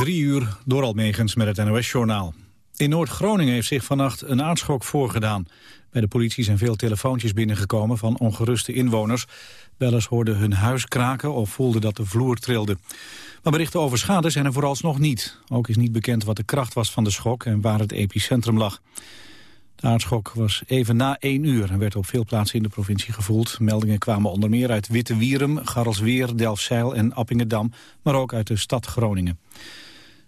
Drie uur door Almegens met het NOS-journaal. In Noord-Groningen heeft zich vannacht een aardschok voorgedaan. Bij de politie zijn veel telefoontjes binnengekomen van ongeruste inwoners. Bellers hoorden hun huis kraken of voelden dat de vloer trilde. Maar berichten over schade zijn er vooralsnog niet. Ook is niet bekend wat de kracht was van de schok en waar het epicentrum lag. De aardschok was even na één uur en werd op veel plaatsen in de provincie gevoeld. Meldingen kwamen onder meer uit Witte Wierum, Garrelsweer, Delfzijl en Appingedam, maar ook uit de stad Groningen.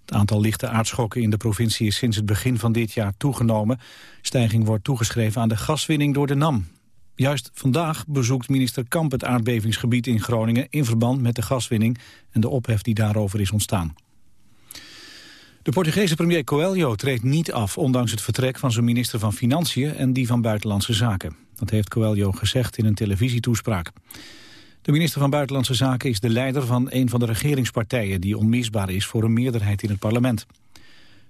Het aantal lichte aardschokken in de provincie is sinds het begin van dit jaar toegenomen. Stijging wordt toegeschreven aan de gaswinning door de NAM. Juist vandaag bezoekt minister Kamp het aardbevingsgebied in Groningen... in verband met de gaswinning en de ophef die daarover is ontstaan. De Portugese premier Coelho treedt niet af... ondanks het vertrek van zijn minister van Financiën en die van Buitenlandse Zaken. Dat heeft Coelho gezegd in een televisietoespraak. De minister van Buitenlandse Zaken is de leider van een van de regeringspartijen... die onmisbaar is voor een meerderheid in het parlement.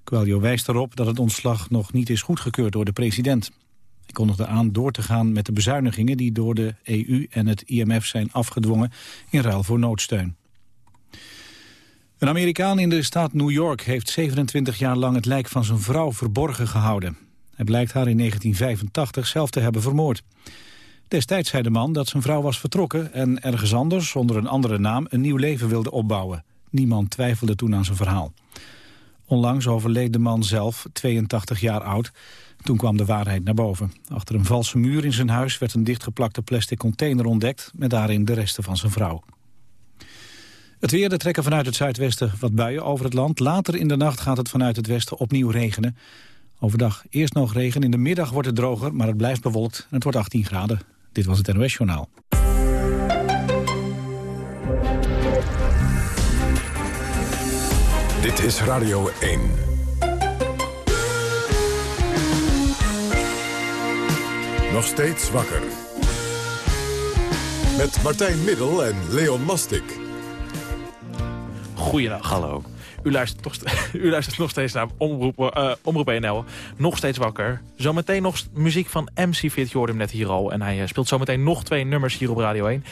Coelho wijst erop dat het ontslag nog niet is goedgekeurd door de president. Hij kondigde aan door te gaan met de bezuinigingen... die door de EU en het IMF zijn afgedwongen in ruil voor noodsteun. Een Amerikaan in de staat New York heeft 27 jaar lang het lijk van zijn vrouw verborgen gehouden. Hij blijkt haar in 1985 zelf te hebben vermoord. Destijds zei de man dat zijn vrouw was vertrokken en ergens anders, onder een andere naam, een nieuw leven wilde opbouwen. Niemand twijfelde toen aan zijn verhaal. Onlangs overleed de man zelf, 82 jaar oud. Toen kwam de waarheid naar boven. Achter een valse muur in zijn huis werd een dichtgeplakte plastic container ontdekt... met daarin de resten van zijn vrouw. Het weer, er trekken vanuit het zuidwesten wat buien over het land. Later in de nacht gaat het vanuit het westen opnieuw regenen. Overdag eerst nog regen, in de middag wordt het droger, maar het blijft bewolkt en het wordt 18 graden. Dit was het NOS Journaal. Dit is Radio 1. Nog steeds wakker. Met Martijn Middel en Leon Mastik. Goeiedag. Hallo. U luistert, luistert nog steeds naar Omroep, uh, Omroep NL. Nog steeds wakker. Zometeen nog muziek van MC Fit. Je net hier al. En hij uh, speelt zometeen nog twee nummers hier op Radio 1.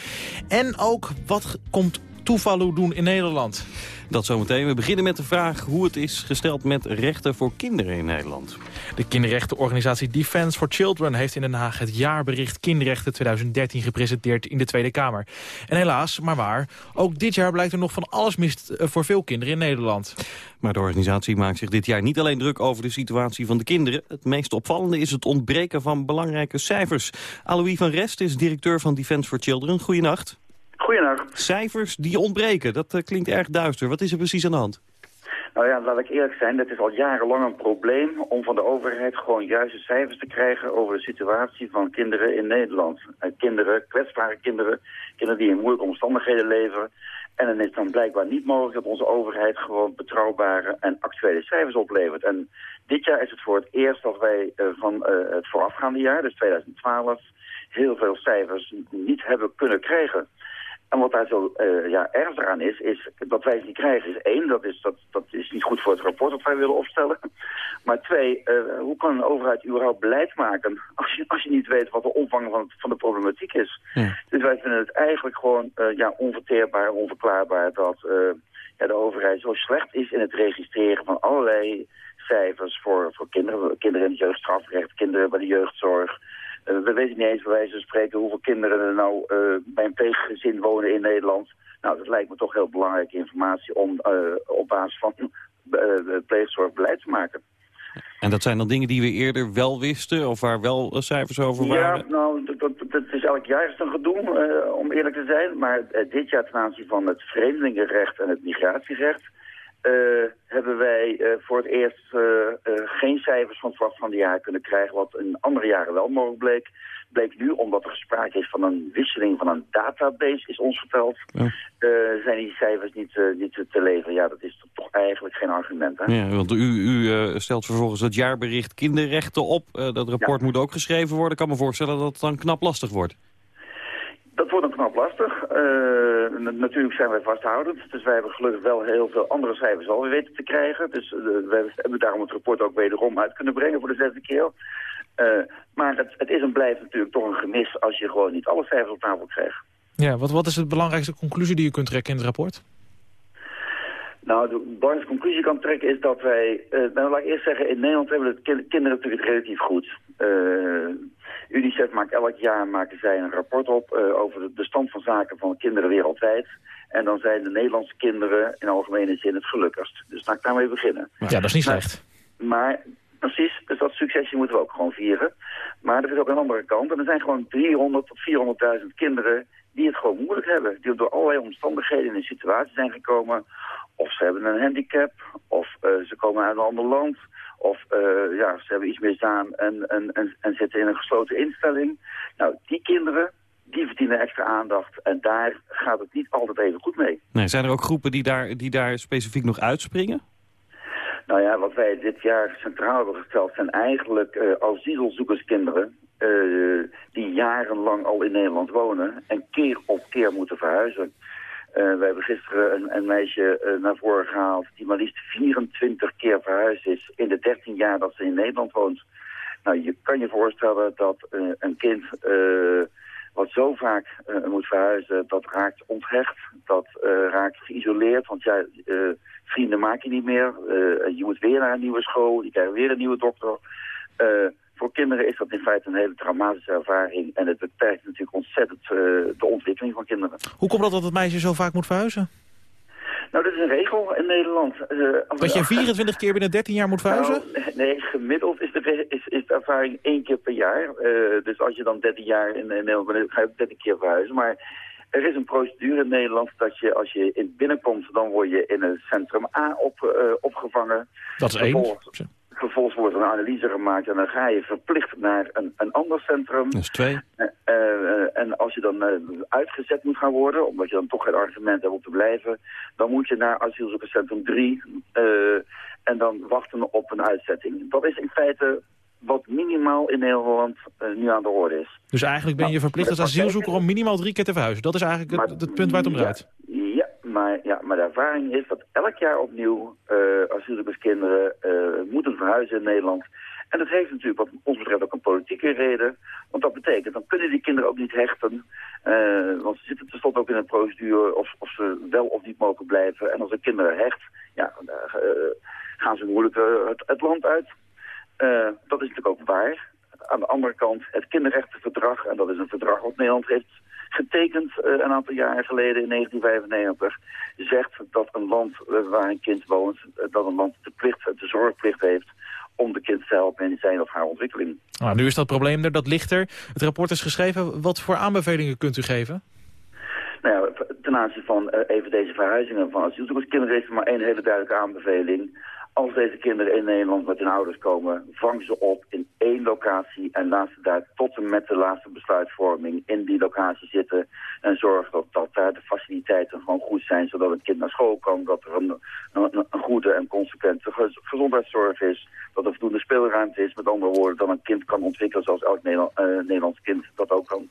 En ook wat komt Tuvalu doen in Nederland? Dat zometeen. We beginnen met de vraag hoe het is gesteld met rechten voor kinderen in Nederland. De kinderrechtenorganisatie Defense for Children heeft in Den Haag het jaarbericht Kinderrechten 2013 gepresenteerd in de Tweede Kamer. En helaas, maar waar, ook dit jaar blijkt er nog van alles mis eh, voor veel kinderen in Nederland. Maar de organisatie maakt zich dit jaar niet alleen druk over de situatie van de kinderen. Het meest opvallende is het ontbreken van belangrijke cijfers. Alois van Rest is directeur van Defense for Children. Goedenacht. Goedenacht. Cijfers die ontbreken, dat uh, klinkt erg duister. Wat is er precies aan de hand? Nou ja, laat ik eerlijk zijn, het is al jarenlang een probleem om van de overheid gewoon juiste cijfers te krijgen over de situatie van kinderen in Nederland. Uh, kinderen, kwetsbare kinderen, kinderen die in moeilijke omstandigheden leven. En dan is dan blijkbaar niet mogelijk dat onze overheid gewoon betrouwbare en actuele cijfers oplevert. En dit jaar is het voor het eerst dat wij uh, van het voorafgaande jaar, dus 2012, heel veel cijfers niet hebben kunnen krijgen. En wat daar zo uh, ja, ernstig aan is, is dat wij het niet krijgen. Is één, dat is, dat, dat is niet goed voor het rapport dat wij willen opstellen. Maar twee, uh, hoe kan een overheid überhaupt beleid maken als je, als je niet weet wat de omvang van, van de problematiek is? Ja. Dus wij vinden het eigenlijk gewoon uh, ja, onverteerbaar, onverklaarbaar dat ja, de overheid zo slecht is in het registreren van allerlei cijfers voor, voor kinderen, kinderen in het jeugdstrafrecht, kinderen bij de jeugdzorg, we weten niet eens bij wijze van spreken hoeveel kinderen er nou uh, bij een pleeggezin wonen in Nederland. Nou, dat lijkt me toch heel belangrijke informatie om uh, op basis van pleegzorg beleid te maken. En dat zijn dan dingen die we eerder wel wisten of waar wel cijfers over waren? Ja, nou, dat, dat, dat is elk jaar een gedoe, om eerlijk te zijn. Maar dit jaar ten aanzien van het vreemdelingenrecht en het migratierecht... Uh, hebben wij uh, voor het eerst uh, geen cijfers van het vast van de jaar kunnen krijgen, wat in andere jaren wel mogelijk bleek. Bleek nu, omdat er sprake is van een wisseling van een database, is ons verteld, ja. zijn die cijfers niet, niet te leveren. Ja, dat is toch eigenlijk geen argument. Hè? Ja, want u, u stelt vervolgens het jaarbericht kinderrechten op. dat rapport ja. moet ook geschreven worden. Ik kan me voorstellen dat het dan knap lastig wordt. Dat wordt dan knap lastig. Uh, natuurlijk zijn wij vasthoudend. Dus wij hebben gelukkig wel heel veel andere cijfers alweer weten te krijgen. Dus uh, we hebben daarom het rapport ook wederom uit kunnen brengen voor de zesde keer. Uh, maar het, het, is en blijft natuurlijk toch een gemis als je gewoon niet alle cijfers op tafel krijgt. Ja, wat, wat is de belangrijkste conclusie die je kunt trekken in het rapport? Nou, de belangrijkste conclusie kan trekken is dat wij... Nou, laat ik eerst zeggen, in Nederland hebben de kinderen natuurlijk relatief goed. UNICEF maakt elk jaar maken zij een rapport op uh, over de, stand van zaken van kinderen wereldwijd. En dan zijn de Nederlandse kinderen in algemene zin het gelukkigst. Dus laat ik daarmee beginnen. Ja, dat is niet slecht. Maar, maar precies, dus dat succesje moeten we ook gewoon vieren. Maar er is ook een andere kant. En er zijn gewoon 300 tot 400.000 kinderen die het gewoon moeilijk hebben. Die door allerlei omstandigheden in een situatie zijn gekomen. Of ze hebben een handicap, of uh, ze komen uit een ander land... Of uh, ja, ze hebben iets misdaan en, en, en, en zitten in een gesloten instelling. Nou, die kinderen, die verdienen extra aandacht. En daar gaat het niet altijd even goed mee. Nee, zijn er ook groepen die daar, die daar specifiek nog uitspringen? Nou ja, wat wij dit jaar centraal hebben gesteld zijn eigenlijk uh, asielzoekerskinderen... Uh, die jarenlang al in Nederland wonen en keer op keer moeten verhuizen. Uh, we hebben gisteren een, een meisje uh, naar voren gehaald die maar liefst 24 keer verhuisd is in de 13 jaar dat ze in Nederland woont. Nou, je kan je voorstellen dat uh, een kind wat zo vaak moet verhuizen, dat raakt onthecht, dat raakt geïsoleerd, want ja, vrienden maak je niet meer. je moet weer naar een nieuwe school, je krijgt weer een nieuwe dokter voor kinderen is dat in feite een hele traumatische ervaring. En het beperkt natuurlijk ontzettend uh, de ontwikkeling van kinderen. Hoe komt dat dat het meisje zo vaak moet verhuizen? Nou, dat is een regel in Nederland. Uh, dat je 24 keer binnen 13 jaar moet verhuizen? Nou, nee, gemiddeld is de, is, is de ervaring één keer per jaar. Uh, dus als je dan 13 jaar in, in Nederland bent, ga je 13 keer verhuizen. Maar er is een procedure in Nederland dat je als je in binnenkomt, dan word je in een centrum A op, uh, opgevangen. Dat is één. Vervolgens wordt er een analyse gemaakt en dan ga je verplicht naar een, een ander centrum. Dat is twee. Uh, uh, en als je dan uh, uitgezet moet gaan worden, omdat je dan toch geen argument hebt om te blijven, dan moet je naar asielzoekerscentrum 3 en dan wachten op een uitzetting. Dat is in feite wat minimaal in Nederland nu aan de orde is. Dus eigenlijk ben je nou, verplicht als asielzoeker om minimaal drie keer te verhuizen. Dat is eigenlijk maar, het, het, punt waar het om draait. Ja, maar, ja, maar de ervaring is dat elk jaar opnieuw uh, asielzoekerskinderen uh, moeten verhuizen in Nederland. En dat heeft natuurlijk wat ons betreft ook een politieke reden. Want dat betekent, dan kunnen die kinderen ook niet hechten. Uh, want ze zitten tenslotte ook in een procedure of, of ze wel of niet mogen blijven. En als een kinderen hecht, ja, gaan ze moeilijk het, het, land uit. dat is natuurlijk ook waar. Aan de andere kant, het kinderrechtenverdrag, en dat is een verdrag wat Nederland heeft getekend uh, een aantal jaren geleden in 1995... zegt dat een land uh, waar een kind woont, uh, dat een land de, plicht, de zorgplicht heeft om de kind te helpen in zijn of haar ontwikkeling. Nou, nu is dat probleem er, dat ligt er. Het rapport is geschreven. Wat voor aanbevelingen kunt u geven? Nou ja, ten aanzien van even deze verhuizingen van asielzoekerskinderen... er maar één hele duidelijke aanbeveling als deze kinderen in Nederland met hun ouders komen, vang ze op in één locatie en laat ze daar tot en met de laatste besluitvorming in die locatie zitten. En zorg dat, dat daar de faciliteiten gewoon goed zijn, zodat een kind naar school kan, dat er een, een, een goede en consequente gezondheidszorg is, dat er voldoende speelruimte is. Met andere woorden, dat een kind kan ontwikkelen zoals elk Nederland, uh, Nederlands kind dat ook kan.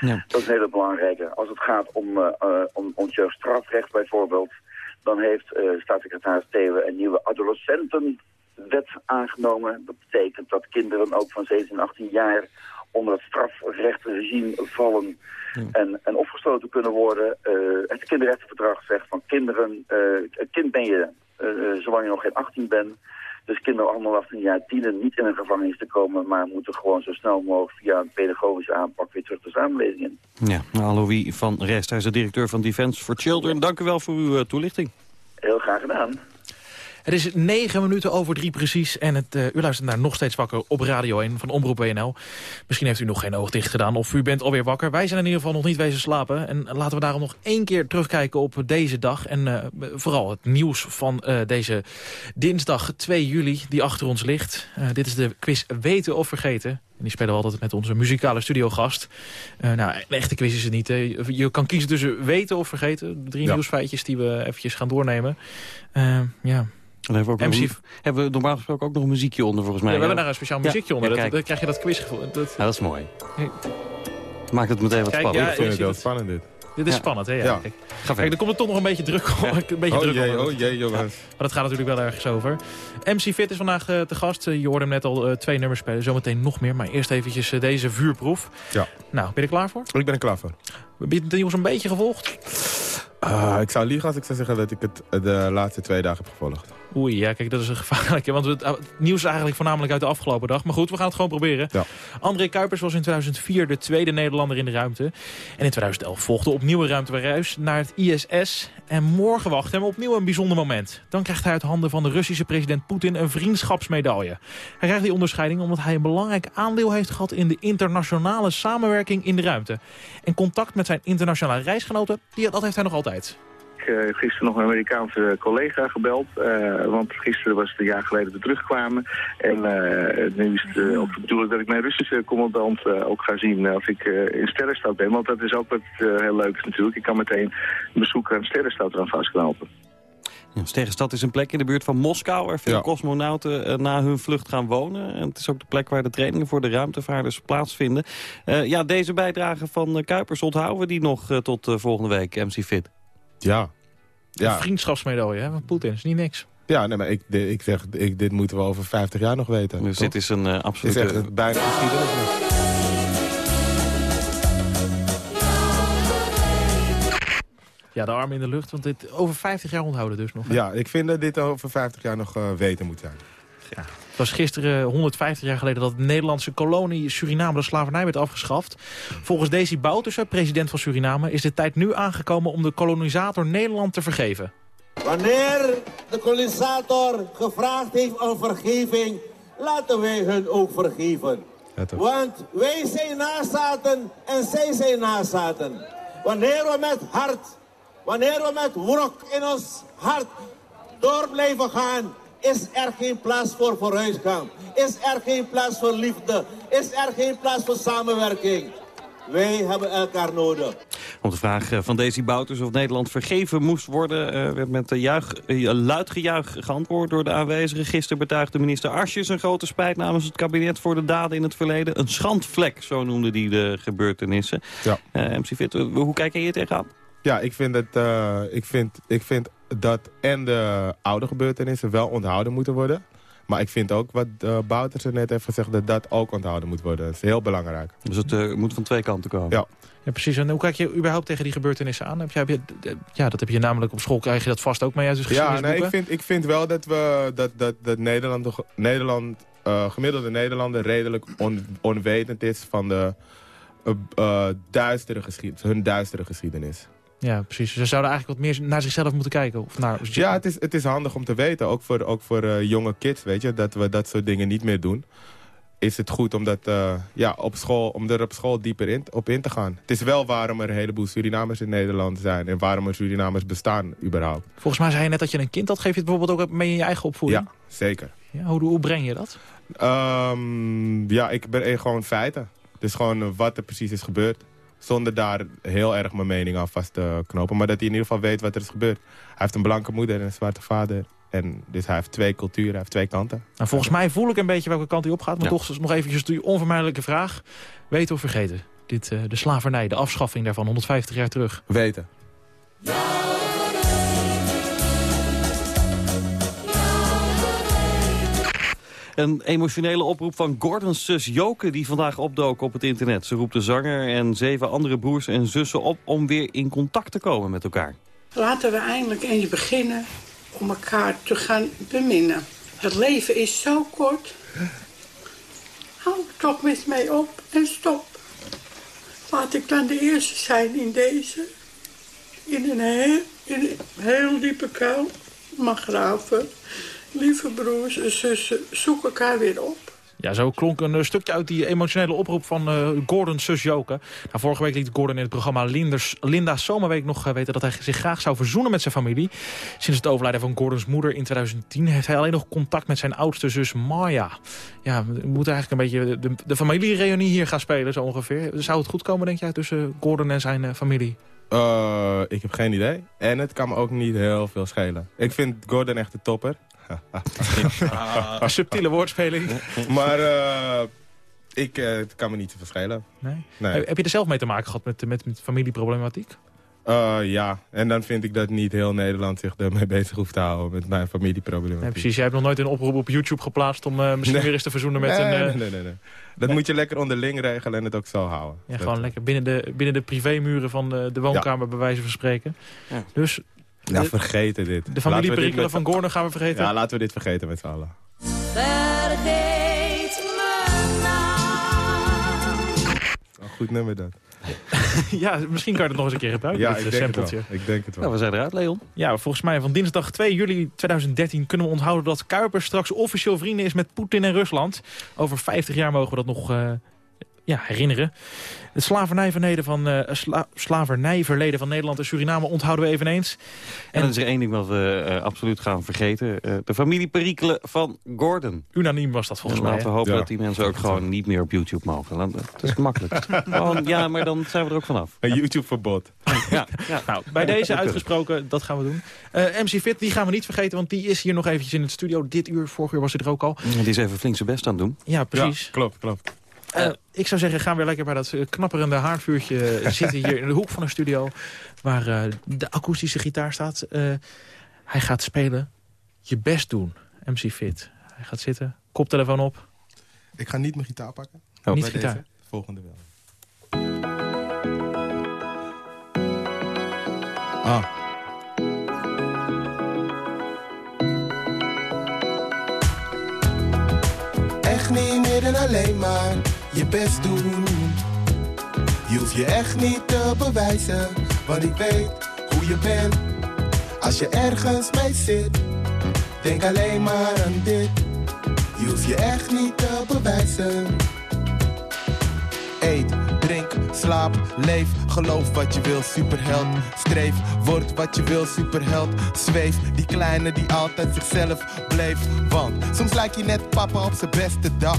Ja. Dat is een hele belangrijke. Als het gaat om, uh, om, om strafrecht bijvoorbeeld dan heeft uh, staatssecretaris Thewe een nieuwe adolescentenwet aangenomen. Dat betekent dat kinderen ook van 17 en 18 jaar onder het strafrechtregime vallen en, en opgesloten kunnen worden. Uh, het kinderrechtenverdrag zegt van kinderen, uh, kind ben je zolang je nog geen 18 bent. Dus kinderen onder 18 jaar dienen niet in een gevangenis te komen... maar moeten gewoon zo snel mogelijk via een pedagogische aanpak weer terug de samenleving in. Ja, Louis van Rest, hij is de directeur van Defense for Children. Dank u wel voor uw uh, toelichting. Heel graag gedaan. Het is negen minuten over drie precies. En het, uh, u luistert naar Nog Steeds Wakker op Radio 1 van Omroep WNL. Misschien heeft u nog geen oog dicht gedaan of u bent alweer wakker. Wij zijn in ieder geval nog niet wezen slapen. En laten we daarom nog één keer terugkijken op deze dag. En uh, vooral het nieuws van uh, deze dinsdag 2 juli die achter ons ligt. dit is de quiz Weten of Vergeten. En die spelen we altijd met onze muzikale studiogast. Uh, nou, een echte quiz is het niet. Hè. Je kan kiezen tussen weten of vergeten. Drie ja. nieuwsfeitjes die we eventjes gaan doornemen. Uh, ja, dan hebben we, ook nog, hebben we normaal gesproken ook nog een muziekje onder, volgens mij. Ja, we hebben daar een speciaal muziekje onder. Dat, dan krijg je dat quizgevoel. Dat... Ja, dat is mooi. Maakt het meteen wat spannend. ik vind het wel spannend dit. Dit is spannend, hè? Ja. ja. Kijk. Ga Kijk, er komt er toch nog een beetje druk, een beetje oh, druk jee, Oh jee, jongens. Ja. Maar dat gaat natuurlijk wel ergens over. MC Fit is vandaag uh, te gast. Uh, je hoorde hem net al uh, twee nummers spelen. Zometeen nog meer. Maar eerst eventjes deze vuurproef. Ja. Nou, ben je er klaar voor? Ik ben er klaar voor. Heb je het nieuws een beetje gevolgd? Ah, ik zou liegen als ik zou zeggen dat ik het de laatste twee dagen heb gevolgd. Oei, ja, kijk, dat is een gevaarlijke. Want het, het nieuws is eigenlijk voornamelijk uit de afgelopen dag. Maar goed, we gaan het gewoon proberen. Ja. André Kuipers was in 2004 de tweede Nederlander in de ruimte. En in 2011 volgde opnieuw een ruimtereis naar het ISS. En morgen wacht hem opnieuw een bijzonder moment. Dan krijgt hij uit handen van de Russische president Poetin een vriendschapsmedaille. Hij krijgt die onderscheiding omdat hij een belangrijk aandeel heeft gehad... in de internationale samenwerking in de ruimte. En contact met zijn internationale reisgenoten, die, dat heeft hij nog altijd. Ik heb gisteren nog een Amerikaanse collega gebeld. eh, want gisteren was het een jaar geleden dat we terugkwamen. En eh, nu is het uh, ook de bedoeling dat ik mijn Russische commandant uh, ook ga zien als ik uh, in Sterrenstad ben. Want dat is ook wat heel leuk is natuurlijk. Ik kan meteen een bezoek aan Sterrenstad eraan vastknopen. Ja, Sterrenstad is een plek in de buurt van Moskou... waar veel Ja. cosmonauten eh, na hun vlucht gaan wonen. En het is ook de plek waar de trainingen voor de ruimtevaarders plaatsvinden. Eh, ja, deze bijdrage van eh, Kuipers onthouden we die nog eh, tot eh, volgende week, MC Fit. Ja. Een Ja, vriendschapsmedaille hè, van Poetin, is niet niks. ja nee, maar ik, ik zeg, ik, dit moeten we over 50 jaar nog weten. Dus toch? dit is een is absolute... echt het bijna geschiedenis. Ja, de arm in de lucht, want dit over 50 jaar onthouden dus nog. hè? Ja, ik vind dat dit over 50 jaar nog eh, weten moet zijn. Het was gisteren 150 jaar geleden dat de Nederlandse kolonie Suriname de slavernij werd afgeschaft. Volgens Desi Bouterse, president van Suriname, is de tijd nu aangekomen om de kolonisator Nederland te vergeven. Wanneer de kolonisator gevraagd heeft om vergeving, laten wij hun ook vergeven. Ja? Want wij zijn nazaten en zij zijn nazaten. Wanneer we met hart, wanneer we met wrok in ons hart door blijven gaan, is er geen plaats voor vooruitgang. Is er geen plaats voor liefde. Is er geen plaats voor samenwerking. Wij hebben elkaar nodig. Op de vraag eh, van Daisy Bouters of Nederland vergeven moest worden... eh, werd met de juich, eh, luid gejuich geantwoord door de aanwezigen. Gisteren betuigde minister Asjes een grote spijt namens het kabinet... voor de daden in het verleden. Een schandvlek, zo noemde die de gebeurtenissen. Ja. Eh, MC Fit, eh, hoe kijk je hier tegenaan? Ja, ik vind, dat, eh, ik, vind, ik vind dat en de oude gebeurtenissen wel onthouden moeten worden. Maar ik vind ook wat uh, Bouters er net heeft gezegd, dat dat ook onthouden moet worden. Dat is heel belangrijk. Dus het eh, moet van twee kanten komen. Ja. Ja, precies. En hoe kijk je überhaupt tegen die gebeurtenissen aan? Heb je, heb je, ja, dat heb je namelijk op school, krijg je dat vast ook mee uit de Ja, nee, ik vind, ik vind wel dat we dat, dat, dat Nederland, de- Nederland eh, gemiddelde Nederlander redelijk on, onwetend is van de eh, eh, duistere geschiedenis, hun duistere geschiedenis. Ja, precies. Ze zouden eigenlijk wat meer naar zichzelf moeten kijken. Of naar, Ja, het is, het is handig om te weten, ook voor, ook voor eh, jonge kids, weet je, dat we dat soort dingen niet meer doen. Is het goed om, dat, eh, ja, op school, om er op school dieper in, op in te gaan. Het is wel waarom er een heleboel Surinamers in Nederland zijn en waarom er Surinamers bestaan überhaupt. Volgens mij zei je net dat je een kind had. Geef je het bijvoorbeeld ook mee in je eigen opvoeding? Ja, zeker. Ja, hoe, hoe breng je dat? Ehm, ja, ik ben gewoon feiten. Dus gewoon wat er precies is gebeurd. Zonder daar heel erg mijn mening aan vast te knopen. Maar dat hij in ieder geval weet wat er is gebeurd. Hij heeft een blanke moeder en een zwarte vader. En dus hij heeft twee culturen, hij heeft twee kanten. Nou, volgens mij voel ik een beetje welke kant hij opgaat. Maar Ja. toch is nog eventjes die onvermijdelijke vraag. Weten of vergeten? Dit, eh, de slavernij, de afschaffing daarvan, 150 jaar terug. Weten. Een emotionele oproep van Gordon's zus Joke... die vandaag opdook op het internet. Ze roept de zanger en zeven andere broers en zussen op... om weer in contact te komen met elkaar. Laten we eindelijk eens beginnen om elkaar te gaan beminnen. Het leven is zo kort. Hou toch met mij op en stop. Laat ik dan de eerste zijn in deze. In een heel, in een heel diepe kuil. Maar graven. Lieve broers en zussen, zoek elkaar weer op. Ja, zo klonk een eh, stukje uit die emotionele oproep van eh, Gordon's zus Joke. Nou, vorige week liet Gordon in het programma Linders, Linda Zomerweek nog eh, weten... dat hij zich graag zou verzoenen met zijn familie. Sinds het overlijden van Gordons moeder in 2010... heeft hij alleen nog contact met zijn oudste zus Maya. Ja, we moeten eigenlijk een beetje de, de familiereunie hier gaan spelen, zo ongeveer. Zou het goed komen, denk jij, tussen Gordon en zijn familie? Eh, ik heb geen idee. En het kan me ook niet heel veel schelen. Ik vind Gordon echt de topper. Een subtiele woordspeling. maar eh, ik, eh, het kan me niet zoveel schelen. Nee? Nee. Heb, je er zelf mee te maken gehad met, met, met familieproblematiek? Uh, ja, en dan vind ik dat niet heel Nederland zich ermee bezig hoeft te houden met mijn familieproblemen. Ja, precies, jij hebt nog nooit een oproep op YouTube geplaatst om uh, misschien weer eens te verzoenen met nee, een... Uh... Nee, nee, nee, nee. Dat moet je lekker onderling regelen en het ook zo houden. Ja, gewoon lekker binnen de, binnen de privémuren van de, de woonkamer ja. bij wijze van spreken. Ja. Dus... Ja, de, vergeten dit. De familieperikelen van Gordon gaan we vergeten? Ja, laten we dit vergeten met z'n allen. Vergeet me nou. Goed nummer dat. ja, misschien kan je het nog eens een keer gebruiken. Ja, ik denk, het wel. ik denk het wel. Nou, we zijn eruit, Leon. Ja, volgens mij van dinsdag 2 juli 2013 kunnen we onthouden dat Kuiper straks officieel vrienden is met Poetin en Rusland. Over 50 jaar mogen we dat nog uh, ja, herinneren. Het slavernijverleden van, uh, sla slavernijverleden van Nederland en Suriname onthouden we eveneens. En, en dan is er één ding wat we uh, absoluut gaan vergeten. Uh, de familieperikelen van Gordon. Unaniem was dat volgens en mij. Laten we hopen ja. dat die mensen ook gewoon niet meer op YouTube mogen. Dat is makkelijk. gewoon, ja, maar dan zijn we er ook vanaf. Een YouTube-verbod. ja. ja. Nou, bij deze uitgesproken, dat gaan we doen. MC Fit, die gaan we niet vergeten, want die is hier nog eventjes in het studio. Dit uur, vorig uur was hij er ook al. Die is even flink zijn best aan het doen. Ja, precies. Ja, klopt, klopt. Uh, ik zou zeggen, gaan we weer lekker bij dat knapperende haardvuurtje zitten hier in de hoek van de studio. Waar uh, de akoestische gitaar staat. Uh, hij gaat spelen. Je best doen. MC Fit. Hij gaat zitten. Koptelefoon op. Ik ga niet mijn gitaar pakken. Oh, niet gitaar. Deze. Volgende wel. Ah. Echt niet meer dan alleen maar je best doen. Je hoeft je echt niet te bewijzen, want ik weet hoe je bent. Als je ergens mee zit, denk alleen maar aan dit. Je hoeft je echt niet te bewijzen. Eet, drink, slaap, leef, geloof wat je wil, superheld. Streef, word wat je wil, superheld. Zweef, die kleine die altijd zichzelf bleef. Want soms lijkt je net papa op zijn beste dag.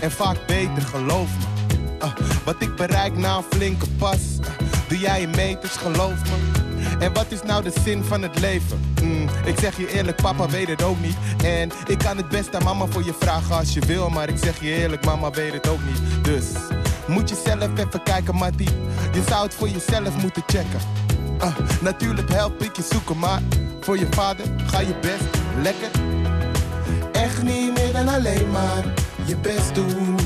En vaak beter, geloof me. Uh, wat ik bereik na een flinke pas. Uh, doe jij je meters, geloof me. En wat is nou de zin van het leven? Mm, ik zeg je eerlijk, papa weet het ook niet. En ik kan het best aan mama voor je vragen als je wil. Maar ik zeg je eerlijk, mama weet het ook niet. Dus moet je zelf even kijken, Matty. Je zou het voor jezelf moeten checken. Uh, natuurlijk help ik je zoeken, maar voor je vader ga je best lekker. Echt niet meer dan alleen maar je best doen.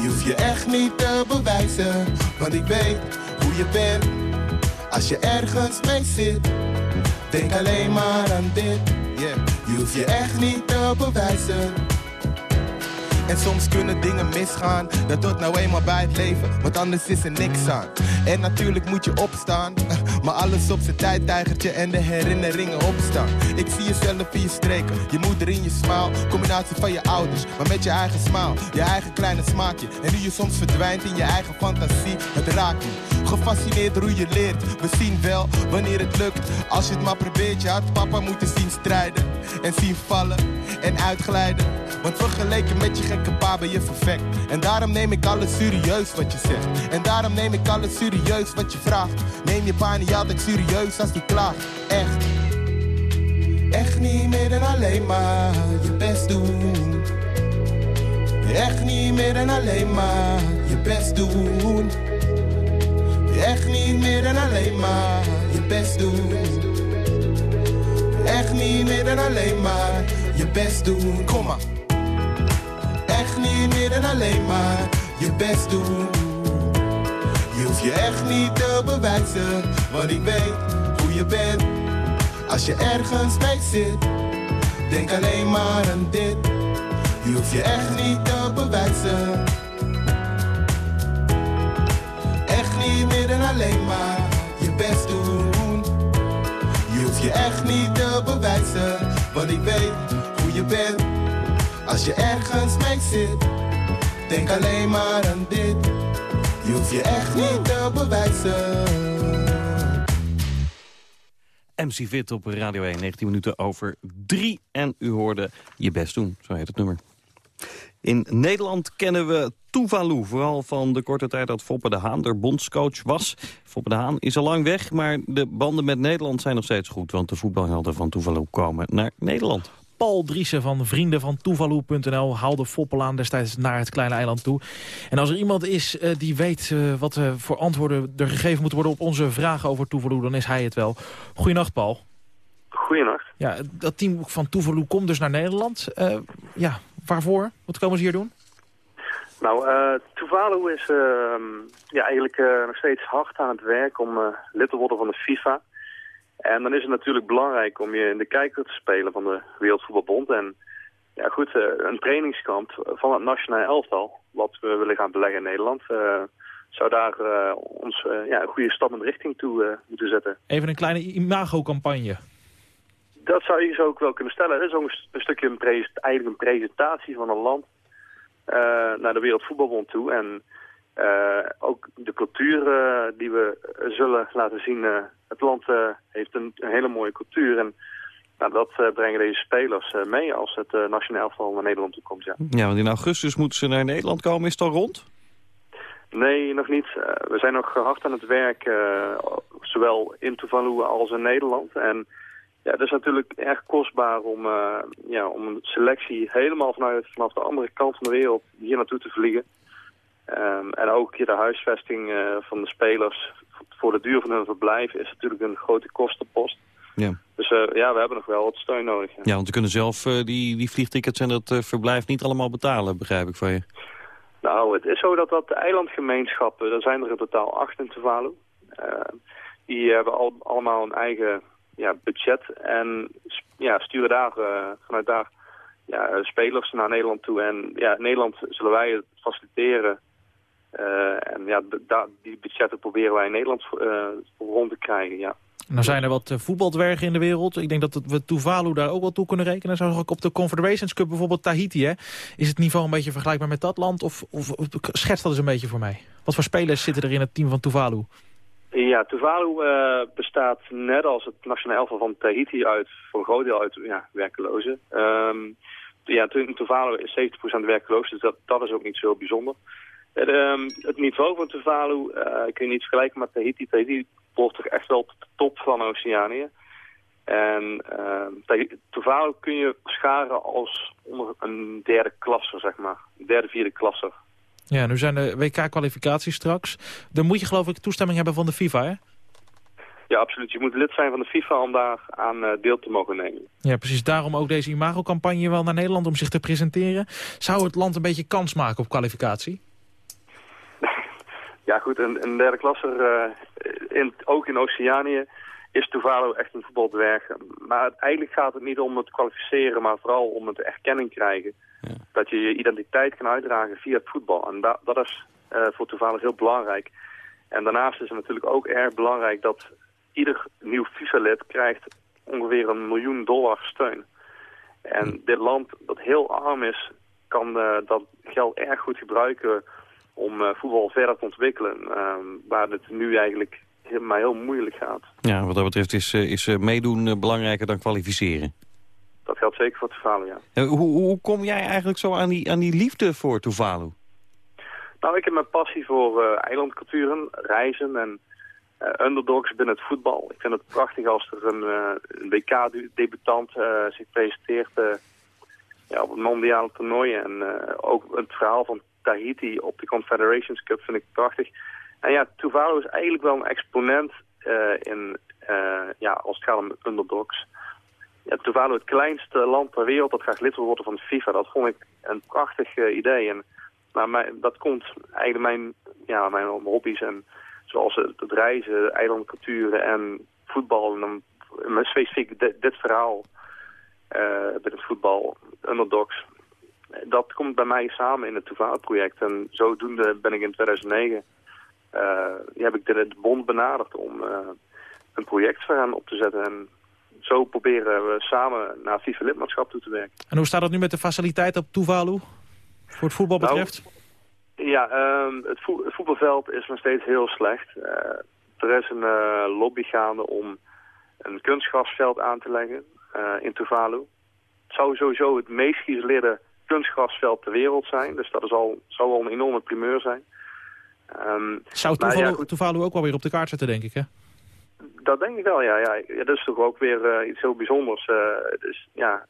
Je hoeft je echt niet te bewijzen, want ik weet hoe je bent. Als je ergens mee zit, denk alleen maar aan dit. Yeah. Je hoeft je echt niet te bewijzen. En soms kunnen dingen misgaan, dat hoort nou eenmaal bij het leven, want anders is er niks aan. En natuurlijk moet je opstaan, maar alles op zijn tijd, tijgertje en de herinneringen opstaan. Ik zie jezelf in je streken, je moeder in je smaal, combinatie van je ouders, maar met je eigen smaal, je eigen kleine smaakje. En nu je soms verdwijnt in je eigen fantasie, het raakt me. Gefascineerd hoe je leert, we zien wel wanneer het lukt. Als je het maar probeert, je had papa moeten zien strijden en zien vallen en uitglijden. Want vergeleken met je gekke pa ben je perfect. En daarom neem ik alles serieus wat je zegt. En daarom neem ik alles serieus wat je vraagt. Neem je pa altijd serieus als die klaagt. Echt. Echt niet meer dan alleen maar je best doen. Echt niet meer dan alleen maar je best doen. Echt niet meer dan alleen maar je best doen. Echt niet meer dan alleen maar je best doen. Kom maar. Echt niet meer dan alleen maar je best doen. Je hoeft je echt niet te bewijzen, want ik weet hoe je bent. Als je ergens mee zit, denk alleen maar aan dit. Je hoeft je echt niet te bewijzen. Echt niet meer dan alleen maar je best doen. Je hoeft je echt niet te bewijzen, want ik weet hoe je bent. Als je ergens mee zit, denk alleen maar aan dit. Je hoeft je echt niet te bewijzen. MC Fit op Radio 1, 19 minuten over 3. En u hoorde Je Best Doen, zo heet het nummer. In Nederland kennen we Tuvalu, vooral van de korte tijd dat Foppe de Haan er bondscoach was. Foppe de Haan is al lang weg, maar de banden met Nederland zijn nog steeds goed... want de voetbalhelden van Tuvalu komen naar Nederland. Paul Driessen van Vrienden van Tuvalu.nl haalde Foppelaan destijds naar het kleine eiland toe. En als er iemand is eh, die weet eh, wat eh, voor antwoorden er gegeven moeten worden op onze vragen over Tuvalu, dan is hij het wel. Goedenacht, Paul. Goedenacht. Ja, dat team van Tuvalu komt dus naar Nederland. Ja, waarvoor? Wat komen ze hier doen? Nou, Tuvalu is ehm, ja, eigenlijk nog steeds hard aan het werk om lid te worden van de FIFA. En dan is het natuurlijk belangrijk om je in de kijker te spelen van de Wereldvoetbalbond. En ja, goed, eh, een trainingskamp van het nationale elftal, wat we willen gaan beleggen in Nederland, eh, zou daar eh, ons ja, een goede stap in de richting toe moeten zetten. Even een kleine imago-campagne. Dat zou je zo ook wel kunnen stellen. Het is ook een, st- een stukje een eigenlijk een presentatie van een land naar de Wereldvoetbalbond toe. En eh, ook de cultuur eh, die we zullen laten zien. eh, het land heeft een, een hele mooie cultuur. En nou, dat brengen deze spelers mee als het nationaal elftal naar Nederland toe komt. Ja. Ja, want in augustus moeten ze naar Nederland komen. Is het al rond? Nee, nog niet. We zijn nog hard aan het werk, zowel in Tuvalu als in Nederland. En ja, het is natuurlijk erg kostbaar om, ja, om een selectie helemaal vanuit, vanaf de andere kant van de wereld hier naartoe te vliegen. Ehm, en ook de huisvesting eh, van de spelers voor de duur van hun verblijf is natuurlijk een grote kostenpost. Ja. Dus eh, ja, we hebben nog wel wat steun nodig. ja. Ja, want ze kunnen zelf eh, die, die vliegtickets en dat verblijf niet allemaal betalen, begrijp ik van je. Nou, het is zo dat dat de eilandgemeenschappen, er zijn er in totaal acht in Tuvalu. Eh, die hebben al, allemaal een eigen ja, budget en ja, sturen daar, vanuit daar ja, spelers naar Nederland toe. En ja, in Nederland zullen wij het faciliteren. Eh, en ja, die budgetten proberen wij in Nederland eh, rond te krijgen, ja. Nou zijn er wat eh, voetbaldwergen in de wereld. Ik denk dat we Tuvalu daar ook wel toe kunnen rekenen. Zo zag ik op de Confederations Cup bijvoorbeeld Tahiti. Hè? Is het niveau een beetje vergelijkbaar met dat land? Of, of, of schets dat eens een beetje voor mij? Wat voor spelers zitten er in het team van Tuvalu? Ja, Tuvalu bestaat net als het nationale elftal van Tahiti uit, voor een groot deel uit ja, werklozen. Ehm, ja, Tu- Tuvalu is 70% werkloos, dus dat, dat is ook niet zo bijzonder. Het, ehm, het niveau van Tuvalu eh, kun je niet vergelijken met Tahiti. Tahiti behoort toch echt wel tot de top van Oceanië. En Tahi- Tuvalu kun je scharen als onder een derde klasser, zeg maar. Een derde, vierde klasser. Ja, nu zijn de WK-kwalificaties straks. Dan moet je geloof ik toestemming hebben van de FIFA, hè? Ja, absoluut. Je moet lid zijn van de FIFA om daar aan eh, deel te mogen nemen. Ja, precies. Daarom ook deze imago-campagne wel naar Nederland om zich te presenteren. Zou het land een beetje kans maken op kwalificatie? Ja goed, een, een derde klasser, eh, in, ook in Oceanië, is Tuvalu echt een voetbaldwerg. Maar eigenlijk gaat het niet om het kwalificeren, maar vooral om het erkenning krijgen. Dat je je identiteit kan uitdragen via het voetbal. En da- dat is eh, voor Tuvalu heel belangrijk. En daarnaast is het natuurlijk ook erg belangrijk dat ieder nieuw FIFA-lid krijgt ongeveer een miljoen dollar steun. En dit land dat heel arm is, kan eh, dat geld erg goed gebruiken om eh, voetbal verder te ontwikkelen. ehm, waar het nu eigenlijk maar heel moeilijk gaat. Ja, wat dat betreft is, eh, is eh, meedoen belangrijker dan kwalificeren. Dat geldt zeker voor Tuvalu, ja. Hoe, hoe kom jij eigenlijk zo aan die, aan die liefde voor Tuvalu? Nou, ik heb mijn passie voor eilandculturen, reizen en eh, underdogs binnen het voetbal. Ik vind het prachtig als er een, eh, een WK-debutant zich presenteert ja, op het mondiale toernooi. En ook het verhaal van Tahiti op de Confederations Cup vind ik prachtig. En ja, Tuvalu is eigenlijk wel een exponent eh, in, eh, ja, als het gaat om underdogs. Ja, het kleinste land ter wereld dat graag lid wil worden van FIFA, dat vond ik een prachtig eh, idee. En maar dat komt eigenlijk mijn, ja, mijn hobby's en zoals het, reizen, eilandculturen en voetbal. En dan specifiek dit, dit verhaal met het voetbal, underdogs. Dat komt bij mij samen in het Tuvalu-project. En zodoende ben ik in 2009 eh, heb ik de, de bond benaderd om eh, een project voor hen op te zetten. En zo proberen we samen naar FIFA-lidmaatschap toe te werken. En hoe staat het nu met de faciliteit op Tuvalu? Voor het voetbal Nou, betreft? Ja, ehm, het, voe- het voetbalveld is nog steeds heel slecht. Eh, er is een lobby gaande om een kunstgrasveld aan te leggen in Tuvalu. Het zou sowieso het meest geïsoleerde kunstgrasveld ter wereld zijn. Dus dat is al, zou al een enorme primeur zijn. Ehm, Zou Tuvalu, ja, Tuvalu ook wel weer op de kaart zetten, denk ik, hè? dat denk ik wel, ja. ja. ja dat is toch ook weer eh, iets heel bijzonders. Eh, dus ja,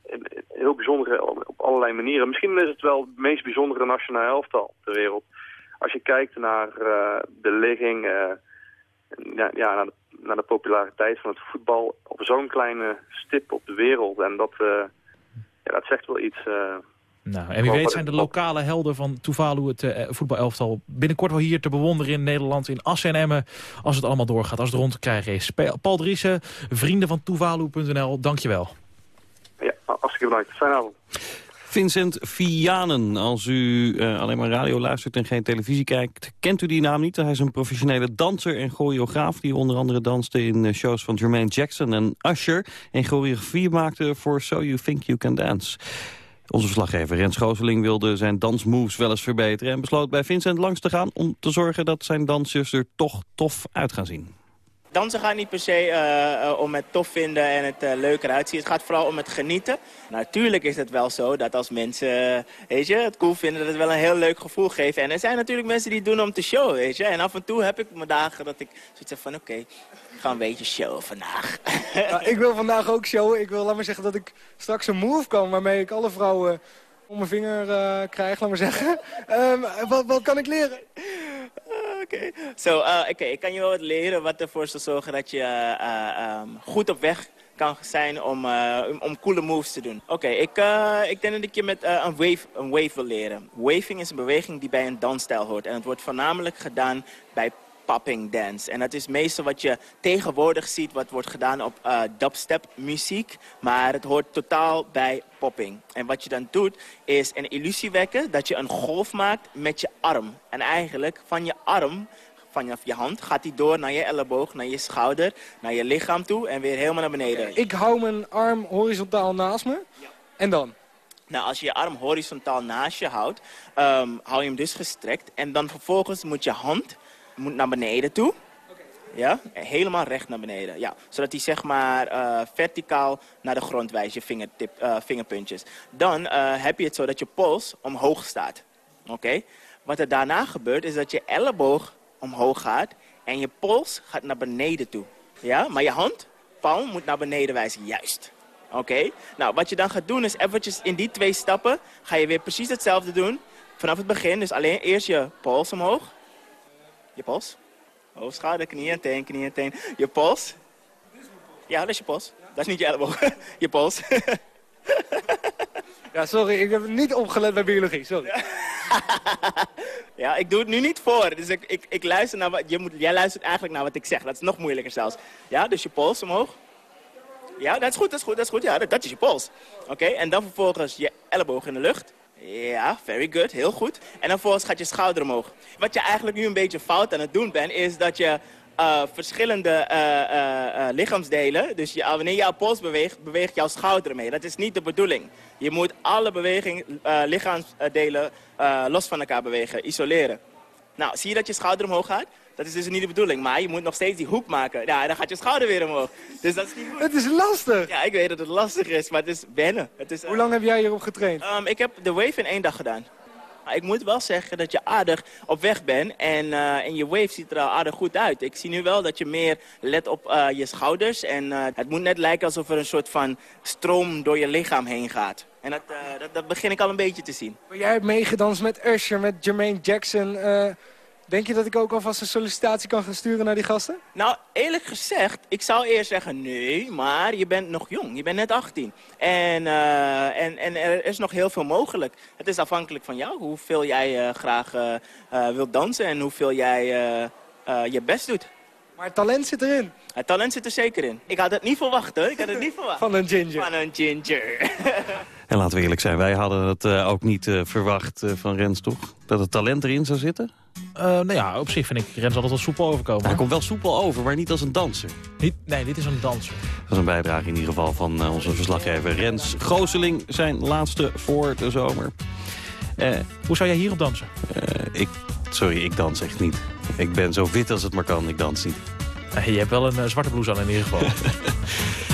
heel bijzondere op op allerlei manieren. Misschien is het wel het meest bijzondere nationale elftal ter wereld. Als je kijkt naar eh, de ligging, eh, ja, ja, naar, de, naar de populariteit van het voetbal op zo'n kleine stip op de wereld. En dat, eh, ja, dat zegt wel iets. Nou, en wie weet zijn de lokale helden van Tuvalu, het eh, voetbalelftal, binnenkort wel hier te bewonderen in Nederland, in Assen en Emmen, als het allemaal doorgaat, als het rond te krijgen is. Pa- Paul Driessen, vrienden van Tuvalu.nl, dankjewel. ja, hartstikke bedankt. Fijne avond. Vincent Vianen, als u eh, alleen maar radio luistert en geen televisie kijkt... kent u die naam niet. Hij is een professionele danser en choreograaf... die onder andere danste in eh, shows van Jermaine Jackson en Usher... en choreografie maakte voor So You Think You Can Dance. Onze verslaggever Rens Gooseling wilde zijn dansmoves wel eens verbeteren... en besloot bij Vincent langs te gaan om te zorgen dat zijn dansers er toch tof uit gaan zien. Dansen gaat niet per se eh, eh, om het tof vinden en het eh, leuk eruit zien. Het gaat vooral om het genieten. Natuurlijk is het wel zo dat als mensen weet je, het cool vinden... dat het wel een heel leuk gevoel geeft. En er zijn natuurlijk mensen die het doen om te showen, weet je. En af en toe heb ik mijn dagen dat ik zoiets heb van... oké, ga een beetje showen vandaag. Ja, ik wil vandaag ook showen. Ik wil, laat maar zeggen, dat ik straks een move kan waarmee ik alle vrouwen om mijn vinger eh, krijg, laat maar zeggen. Ehm, wat, wat kan ik leren? Oké, Zo, eh, oké, ik kan je wel wat leren wat ervoor zal zorgen dat je eh, eh, ehm, goed op weg kan zijn om, om, coole moves te doen. Oké, ik, ik denk dat ik je met een, wave, een wave wil leren. Waving is een beweging die bij een dansstijl hoort. En het wordt voornamelijk gedaan bij popping dance. En dat is meestal wat je tegenwoordig ziet, wat wordt gedaan op eh, dubstep muziek. Maar het hoort totaal bij popping. En wat je dan doet, is een illusie wekken dat je een golf maakt met je arm. En eigenlijk van je arm, vanaf je hand, gaat die door naar je elleboog, naar je schouder, naar je lichaam toe en weer helemaal naar beneden. Ik hou mijn arm horizontaal naast me. En dan? Nou, als je je arm horizontaal naast je houdt, ehm, hou je hem dus gestrekt. En dan vervolgens moet je hand moet naar beneden toe. Ja, helemaal recht naar beneden. Ja, zodat hij zeg maar eh, verticaal naar de grond wijst, je vingertip, eh, vingerpuntjes. Dan eh, heb je het zo dat je pols omhoog staat. Oké? Wat er daarna gebeurt is dat je elleboog omhoog gaat en je pols gaat naar beneden toe. Ja, maar je hand, palm, moet naar beneden wijzen, juist. Oké? Nou, wat je dan gaat doen is eventjes in die twee stappen ga je weer precies hetzelfde doen. Vanaf het begin, dus alleen eerst je pols omhoog. Je pols. Hoofd, schouder, knie en teen, knie en teen. Je pols. Ja, dat is je pols. Dat is niet je elleboog. je pols. Ja, sorry, ik heb niet opgelet bij biologie, sorry. ja, ik doe het nu niet voor. Dus ik, ik, ik luister naar wat... Je moet, jij luistert eigenlijk naar wat ik zeg. Dat is nog moeilijker zelfs. Ja, dus je pols omhoog. Ja, dat is goed, dat is goed, dat is goed. Ja, dat, dat is je pols. Oké, en dan vervolgens je elleboog in de lucht. Ja, very good, heel goed. En dan vervolgens gaat je schouder omhoog. Wat je eigenlijk nu een beetje fout aan het doen bent, is dat je eh, verschillende eh, eh, lichaamsdelen, dus je, wanneer jouw pols beweegt, beweegt jouw schouder mee. Dat is niet de bedoeling. Je moet alle beweging, lichaamsdelen los van elkaar bewegen, isoleren. Nou, zie je dat je schouder omhoog gaat? Dat is dus niet de bedoeling, maar je moet nog steeds die hoek maken. Ja, dan gaat je schouder weer omhoog. Dus dat is niet goed. Het is lastig. Ja, ik weet dat het lastig is, maar het is wennen. Het is, eh, Hoe lang heb jij hierop getraind? Ehm, ik heb de wave in één dag gedaan. Maar ik moet wel zeggen dat je aardig op weg bent en, eh, en je wave ziet er al aardig goed uit. Ik zie nu wel dat je meer let op eh, je schouders en eh, het moet net lijken alsof er een soort van stroom door je lichaam heen gaat. En dat, eh, dat, dat begin ik al een beetje te zien. Maar jij hebt meegedanst met Usher, met Jermaine Jackson. Denk je dat ik ook alvast een sollicitatie kan gaan sturen naar die gasten? Nou, eerlijk gezegd, ik zou eerst zeggen nee, maar je bent nog jong. Je bent net 18. En, eh, en, en er is nog heel veel mogelijk. Het is afhankelijk van jou, hoeveel jij eh, graag eh, wilt dansen en hoeveel jij je best doet. Maar het talent zit erin. Het talent zit er zeker in. Ik had het niet verwacht, hoor. Ik had het niet verwacht. Van een ginger. Van een ginger. En laten we eerlijk zijn, wij hadden het eh, ook niet eh, verwacht eh, van Rens, toch? Dat het talent erin zou zitten? Nou ja, op zich vind ik Rens altijd wel soepel overkomen. Hij komt wel soepel over, maar niet als een danser. Niet, nee, dit is een danser. Dat is een bijdrage in ieder geval van onze verslaggever Rens Gooseling. Zijn laatste voor de zomer. Hoe zou jij hierop dansen? ik, sorry, ik dans echt niet. Ik ben zo wit als het maar kan, ik dans niet. Je hebt wel een zwarte blouse aan in ieder geval.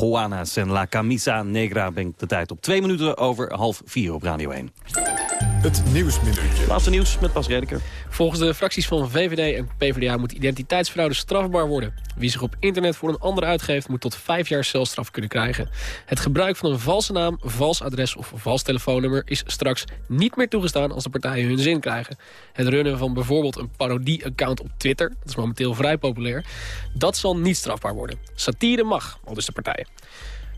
Juanas en La Camisa Negra ben ik de tijd op. Twee minuten over half vier op Radio 1. Het Nieuwsminuutje. Laatste nieuws met Bas Redeker. Volgens de fracties van VVD en PvdA moet identiteitsfraude strafbaar worden. Wie zich op internet voor een ander uitgeeft... moet tot vijf jaar celstraf kunnen krijgen. Het gebruik van een valse naam, vals adres of vals telefoonnummer... is straks niet meer toegestaan als de partijen hun zin krijgen. Het runnen van bijvoorbeeld een parodie-account op Twitter... dat is momenteel vrij populair... dat zal niet strafbaar worden. Satire mag, al dus de partijen.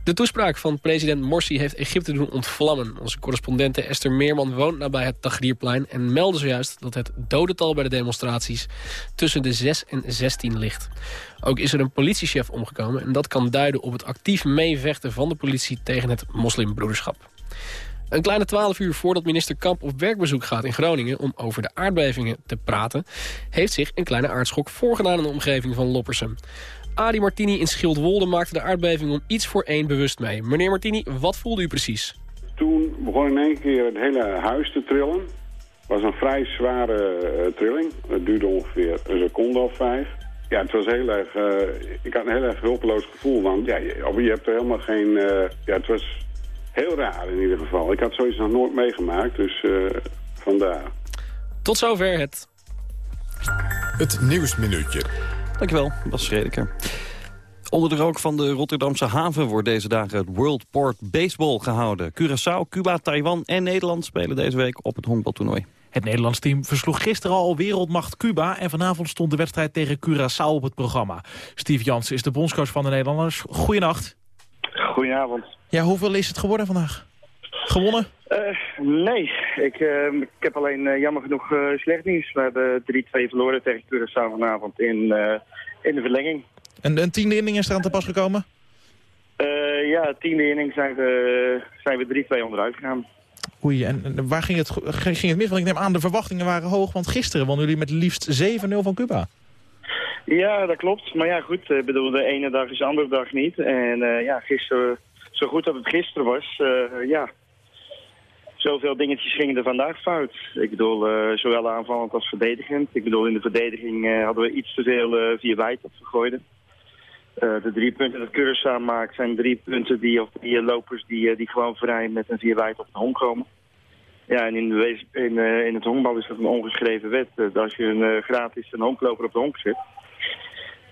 De toespraak van president Morsi heeft Egypte doen ontvlammen. Onze correspondente Esther Meerman woont nabij het Tahrirplein... en meldde zojuist dat het dodental bij de demonstraties tussen de 6 en 16 ligt. Ook is er een politiechef omgekomen... en dat kan duiden op het actief meevechten van de politie tegen het moslimbroederschap. Een kleine twaalf uur voordat minister Kamp op werkbezoek gaat in Groningen... om over de aardbevingen te praten... heeft zich een kleine aardschok voorgedaan in de omgeving van Loppersum. Adi Martini in Schildwolde maakte de aardbeving om iets voor één bewust mee. Meneer Martini, wat voelde u precies? Toen begon in één keer het hele huis te trillen. Het was een vrij zware eh, trilling. Het duurde ongeveer een seconde of vijf. Ja, het was heel erg... eh, ik had een heel erg hulpeloos gevoel. Want ja, je, hebt er helemaal geen... eh, ja, het was heel raar in ieder geval. Ik had zoiets nog nooit meegemaakt, dus eh, vandaar. Tot zover het Het Nieuwsminuutje. Dankjewel, Bas Redeker. Onder de rook van de Rotterdamse haven wordt deze dagen het World Port Baseball gehouden. Curaçao, Cuba, Taiwan en Nederland spelen deze week op het honkbaltoernooi. Het Nederlands team versloeg gisteren al wereldmacht Cuba... en vanavond stond de wedstrijd tegen Curaçao op het programma. Steve Jansen is de bondscoach van de Nederlanders. Goedenacht. Goedenavond. Ja, hoeveel is het geworden vandaag? Gewonnen? Eh, nee, ik, eh, ik heb alleen eh, jammer genoeg slecht nieuws. We hebben 3-2 verloren tegen Curaçao vanavond in, in de verlenging. En een tiende inning is eraan te pas gekomen? Ja, tiende inning zijn we, zijn we 3-2 onderuit gegaan. Oei, en, en waar ging het, ging het mis? Want ik neem aan, de verwachtingen waren hoog. Want gisteren wonnen jullie met liefst 7-0 van Cuba. Ja, dat klopt. Maar ja, goed. Ik bedoel, de ene dag is de andere dag niet. En ja, gisteren, zo goed dat het gisteren was, ja. Zoveel dingetjes gingen er vandaag fout. Ik bedoel, eh, zowel aanvallend als verdedigend. Ik bedoel, in de verdediging eh, hadden we iets te veel eh via wijd opgegooid. Eh de drie punten dat Curaçao maakt zijn drie punten die, of drie lopers die, die gewoon vrij met een vier wijd op de hong komen. Ja, en in, de in, in het honkbal is dat een ongeschreven wet. Dat als je een gratis een honkloper op de honk zet,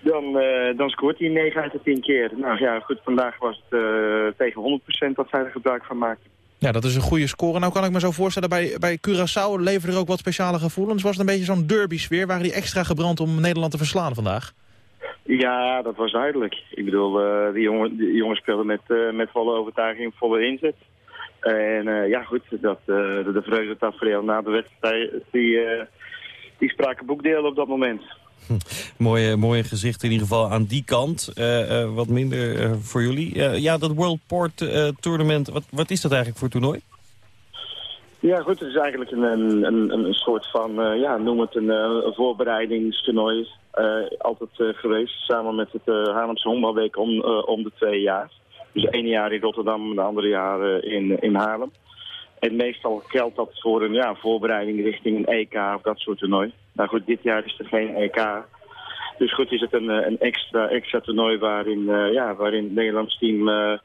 dan, dan scoort hij 9 uit de 10 keer. Nou ja, goed, vandaag was het tegen 100% dat zij er gebruik van maakten. Ja, dat is een goede score. Nou kan ik me zo voorstellen, bij, bij Curaçao leverde er ook wat speciale gevoelens. Was het een beetje zo'n derby-sfeer? Waren die extra gebrand om Nederland te verslaan vandaag? Ja, dat was duidelijk. Ik bedoel, eh die, jongen, die jongens speelden met, eh, met volle overtuiging, volle inzet. En eh, ja, goed, dat, de, de vreugdetafereel na de wedstrijd, die, die spraken boekdelen op dat moment. Mooie, mooie gezicht in ieder geval aan die kant. Eh, eh, wat minder eh, voor jullie. Ja, dat World Port Tournament, wat, wat is dat eigenlijk voor toernooi? Ja, goed, het is eigenlijk een, een, een, soort van, ja, noem het een, voorbereidingstoernooi. altijd geweest, samen met het Haarlemse Honkbalweek om, om de twee jaar. Dus één jaar in Rotterdam de andere jaar in, in Haarlem. En meestal geldt dat voor een ja, voorbereiding richting een EK of dat soort toernooi. Nou goed, dit jaar is er geen EK. Dus goed is het een, eh, een extra, extra toernooi waarin, eh, ja, waarin het Nederlands team eh,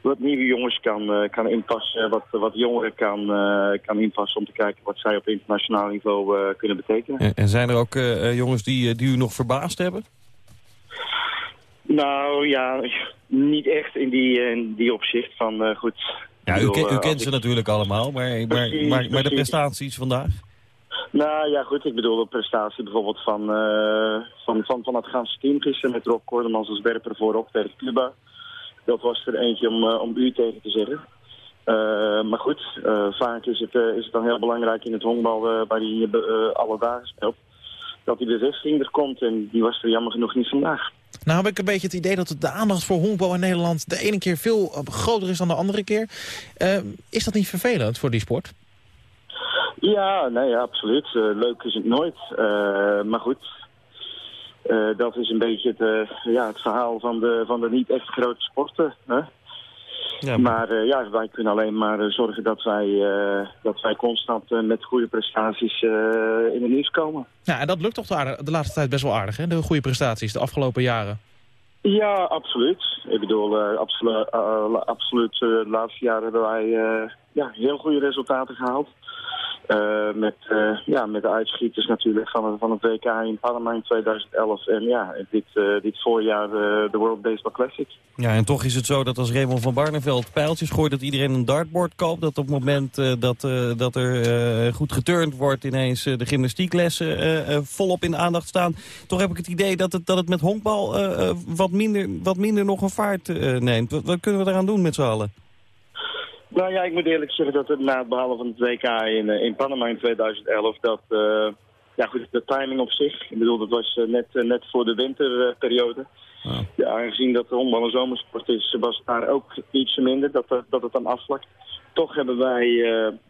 wat nieuwe jongens kan, kan inpassen, wat, wat jongeren kan, kan inpassen om te kijken wat zij op internationaal niveau kunnen betekenen. En, en zijn er ook jongens die, die u nog verbaasd hebben? Nou ja, niet echt in die, in die opzicht van goed. Ja, u, u kent ze natuurlijk allemaal, maar, maar, maar, maar de prestaties vandaag? Nou ja, goed. Ik bedoel de prestatie bijvoorbeeld van, eh, van, van, van het Gaanse team gisteren met Rob Kordemans als werper voorop tegen Cuba. Dat was er eentje om, eh, om u tegen te zeggen. Eh, maar goed, vaak is het, is het dan heel belangrijk in het honkbal waar hij alle dagen speelt. Dat die bevestiging er komt en die was er jammer genoeg niet vandaag. Nou heb ik een beetje het idee dat de aandacht voor honkbal in Nederland... de ene keer veel groter is dan de andere keer. Is dat niet vervelend voor die sport? Ja, nee, ja, absoluut. Eh, leuk is het nooit. Eh, maar goed, eh, dat is een beetje het, ja, het verhaal van de, van de niet echt grote sporten. Hè? maar eh, ja, wij kunnen alleen maar zorgen dat wij, dat wij constant met goede prestaties in het nieuws komen. Ja, en dat lukt toch de, aardig- de laatste tijd best wel aardig, hè? De goede prestaties de afgelopen jaren. Ja, absoluut. Ik bedoel, absolu- absoluut. eh, de laatste jaren hebben wij ja, heel goede resultaten gehaald. Eh, met, eh, ja, met de uitschieters natuurlijk van, van het WK in Panama in 2011. En ja, dit, eh, dit voorjaar de World Baseball Classic. Ja, en toch is het zo dat als Raymond van Barneveld pijltjes gooit... dat iedereen een dartboard koopt. Dat op het moment dat, dat er goed geturnd wordt... ineens de gymnastieklessen volop in de aandacht staan. Toch heb ik het idee dat het, dat het met honkbal wat, minder, wat minder nog een vaart neemt. Wat, wat kunnen we eraan doen met z'n allen? Nou ja, ik moet eerlijk zeggen dat het na het behalen van het WK in, eh, in Panama in 2011... dat, eh, ja goed, de timing op zich. Ik bedoel, dat was eh, net, net voor de winterperiode. Ja, aangezien dat de honkbal een zomersport is, was het daar ook ietsje minder, dat, er- dat het dan afvlakt. Toch hebben wij,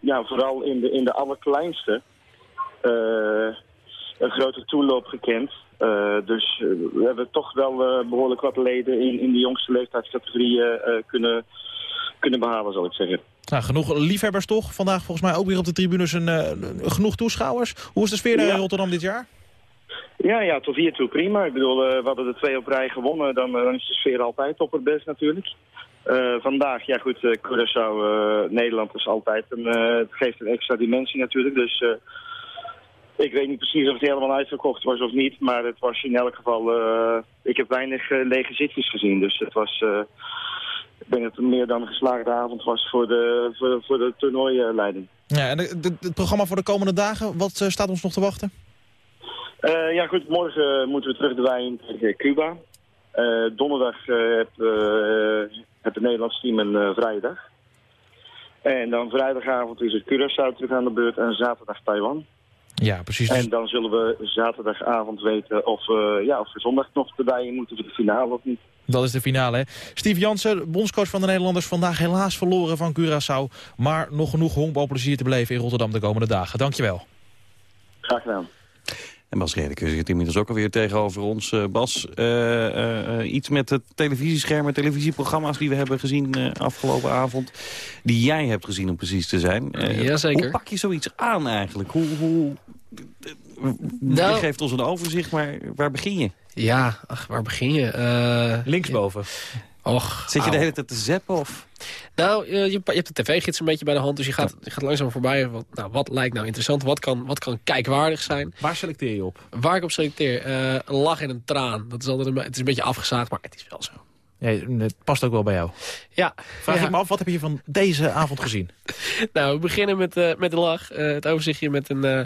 ja, vooral in de, in de allerkleinste, een grote toeloop gekend. Eh, dus we hebben toch wel eh, behoorlijk wat leden in, in de jongste leeftijdscategorieën kunnen, kunnen behalen, zal ik zeggen. Nou, genoeg liefhebbers toch? Vandaag volgens mij ook weer op de tribunes een, eh, genoeg toeschouwers. Hoe is de sfeer daar in Rotterdam dit jaar? Ja, ja, tot hiertoe prima. Ik bedoel, eh, we hadden de twee op rij gewonnen, dan, eh, dan is de sfeer altijd op het best natuurlijk. Vandaag, ja goed, uh, Curaçao, Nederland is altijd een, het geeft een extra dimensie natuurlijk. Dus ik weet niet precies of het helemaal uitverkocht was of niet, maar het was in elk geval, ik heb weinig lege zitjes gezien. Dus het was, ik denk dat het meer dan een geslaagde avond was voor de, voor, voor de toernooileiding. Ja, en de- de- het programma voor de komende dagen, wat eh, staat ons nog te wachten? Eh, ja goed, morgen moeten we terug in tegen Cuba. Eh, donderdag eh heb, eh, heb het Nederlands team een eh, vrije dag. En dan vrijdagavond is het Curaçao terug aan de beurt en zaterdag Taiwan. Ja, precies. En dan zullen we zaterdagavond weten of, eh, ja, of we zondag nog erbij moeten voor de finale of niet. Dat is de finale. Hè? Steve Jansen, bondscoach van de Nederlanders, vandaag helaas verloren van Curaçao. Maar nog genoeg honkbalplezier te beleven in Rotterdam de komende dagen. Dankjewel. Graag gedaan. En Bas Redeker zit inmiddels ook alweer tegenover ons. Uh, Bas, uh, uh, iets met de televisieschermen, televisieprogramma's die we hebben gezien afgelopen avond. Die jij hebt gezien om precies te zijn. Jazeker. Hoe pak je zoiets aan eigenlijk? Hoe, hoe, Nou- je geeft ons een overzicht, maar waar begin je? Ja, ach, waar begin je? Eh, Linksboven. Och, Zit je de hele tijd te zappen? Of? Nou, je, je, je hebt de tv-gids een beetje bij de hand, dus je gaat, je gaat langzaam voorbij. Wat, nou, wat lijkt nou interessant? Wat kan, wat kan kijkwaardig zijn? Waar selecteer je op? Waar ik op selecteer? Eh, een lach en een traan. Dat is altijd een, het is een beetje afgezaagd, maar het is wel zo. Ja, het past ook wel bij jou. Ja. Vraag Ja. ik me af, wat heb je van deze avond gezien? Nou, we beginnen met, eh, met de lach. Eh, het overzichtje met een eh,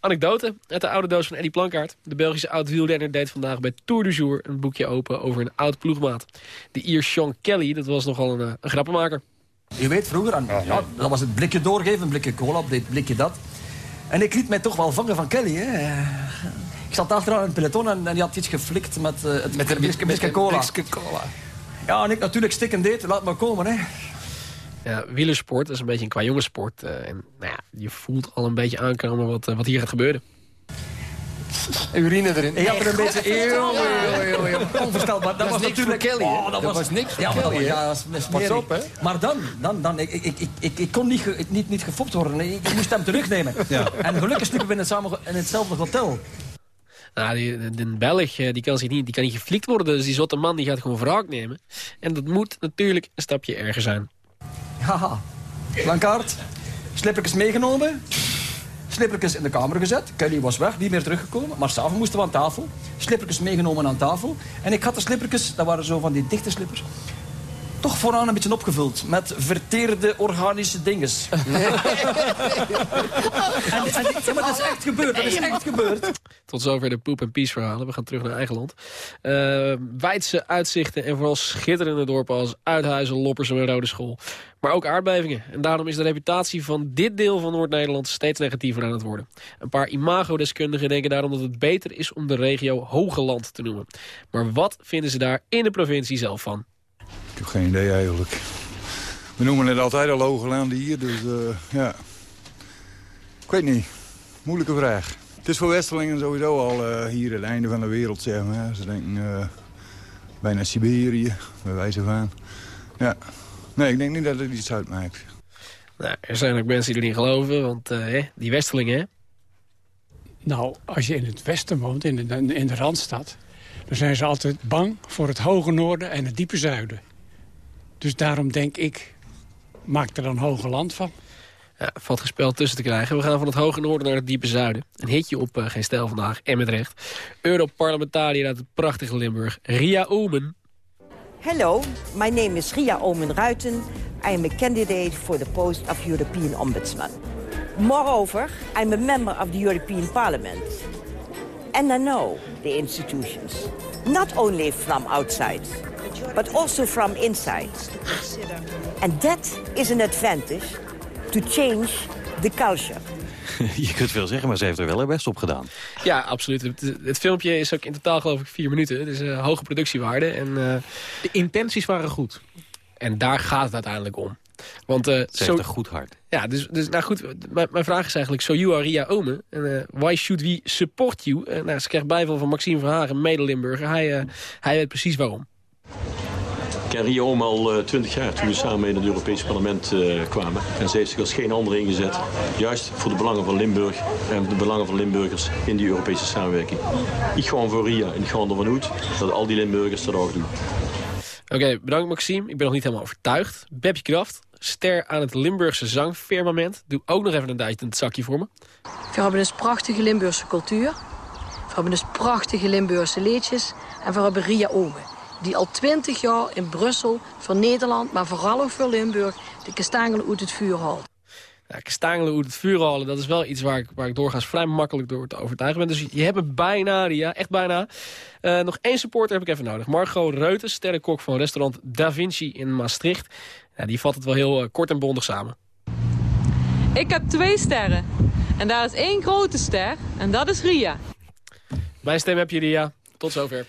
anekdote uit de oude doos van Eddie Plankaart. De Belgische oud-wielrenner deed vandaag bij Tour du Jour een boekje open over een oud ploegmaat. De Ier Sean Kelly, dat was nogal een, een grappenmaker. Je weet, vroeger, en, ja, dat was het blikje doorgeven, een blikje cola, dit blikje dat. En ik liet mij toch wel vangen van Kelly. Hè. Ik zat achteraan in het peloton en, en die had iets geflikt met, eh, het met cola. blikje cola. Ja, en ik natuurlijk stikken deed, laat maar komen. Hè. Ja, wielersport is een beetje een qua jongensport. eh, en nou ja, je voelt al een beetje aankomen wat, eh, wat hier gaat gebeuren. Urine erin. Ik had er een beetje... Eeuw, eeuw, eeuw, eeuw. Onvoorstelbaar. Dat, Dat was natuurlijk... voor Kelly? Oh, dat, Dat was, was niks voor ja, maar Kelly, was-? Ja, dat is Pas smerig. op, hè? Maar dan, dan, dan ik, ik, ik, ik, ik kon niet, ge- niet, niet gefopt worden. Ik, moest hem terugnemen. En gelukkig sliepen we in, het samen, in hetzelfde hotel. Nou, die, de, Belg eh, die kan, zich niet, die kan niet geflikt worden. Dus die zotte man die gaat gewoon wraak nemen. En dat moet natuurlijk een stapje erger zijn. Haha. Blankaart. Slippertjes meegenomen. Slippertjes in de kamer gezet. Kelly was weg, niet meer teruggekomen. Maar s'avonds moesten we aan tafel. Slippertjes meegenomen aan tafel. En ik had de slippertjes, dat waren zo van die dichte slippers... toch vooraan een beetje opgevuld met verteerde organische dinges. en, en, ja, maar dat is echt gebeurd, dat is echt gebeurd. Tot zover de poep en peace verhalen. We gaan terug naar eigen land. Uh, wijdse uitzichten en vooral schitterende dorpen als Uithuizen, Loppersum en Rode School. Maar ook aardbevingen. En daarom is de reputatie van dit deel van Noord-Nederland steeds negatiever aan het worden. Een paar imagodeskundigen denken daarom dat het beter is om de regio Hogeland te noemen. Maar wat vinden ze daar in de provincie zelf van? Ik heb geen idee eigenlijk. We noemen het altijd al Hogelanden hier, dus uh, ja. Ik weet niet. Moeilijke vraag. Het is voor Westelingen sowieso al uh, hier het einde van de wereld, zeg maar. Ze denken uh, bijna Siberië, bij wijze van. Ja. Nee, ik denk niet dat het iets uitmaakt. Nou, er zijn ook mensen die erin geloven, want uh, die Westelingen, hè? Nou, als je in het westen woont, in de, in de Randstad... dan zijn ze altijd bang voor het hoge noorden en het diepe zuiden. Dus daarom denk ik, maak er dan hoge land van. Ja, valt gespeld tussen te krijgen. We gaan van het hoge noorden naar het diepe zuiden. Een hitje op uh, Geen Stijl vandaag, en met recht. Europarlementariër uit het prachtige Limburg, Ria Omen. Hello, my name is Ria Omen-Ruiten. I am a candidate for the post of European Ombudsman. Moreover, I'm a member of the European Parliament. And I know the institutions. Not only from outside, but also from inside. And that is an advantage to change the culture. Je kunt veel zeggen, maar ze heeft er wel haar best op gedaan. Ja, absoluut. Het, het filmpje is ook in totaal geloof ik vier minuten. Het is een hoge productiewaarde. En, uh, de intenties waren goed. En daar gaat het uiteindelijk om. Want, uh, ze zo, heeft een goed hart. Ja, dus, dus nou goed, mijn vraag is eigenlijk... So you are Ria Omen. En, uh, why should we support you? Uh, nou, ze krijgt bijval van Maxime Verhagen, mede-Limburger. Hij, hij weet precies waarom. Ik ken Ria Oom al twintig jaar toen we samen in het Europese parlement uh, kwamen. En ze heeft zich als geen andere ingezet. Juist voor de belangen van Limburg en de belangen van Limburgers in die Europese samenwerking. Ik gewoon voor Ria en ik ga ervan uit dat al die Limburgers dat ook doen. Oké, okay, bedankt Maxime. Ik ben nog niet helemaal overtuigd. Bebje Kraft, ster aan het Limburgse zangfirmament. Doe ook nog even een duit in het zakje voor me. We hebben dus prachtige Limburgse cultuur. We hebben dus prachtige Limburgse liedjes. En we hebben Ria Omen die al twintig jaar in Brussel voor Nederland, maar vooral ook voor Limburg, de kastangelen uit het vuur haalt. Ja, kastangelen uit het vuur halen, dat is wel iets waar ik, waar ik doorgaans vrij makkelijk door te overtuigen ben. Dus je hebt het bijna, ja, echt bijna. Uh, nog één supporter heb ik even nodig. Margot Reuters, sterrenkok van restaurant Da Vinci in Maastricht. Ja, die vat het wel heel uh, kort en bondig samen. Ik heb twee sterren. En daar is één grote ster. En dat is Ria. Mijn stem heb je, Ria. Tot zover.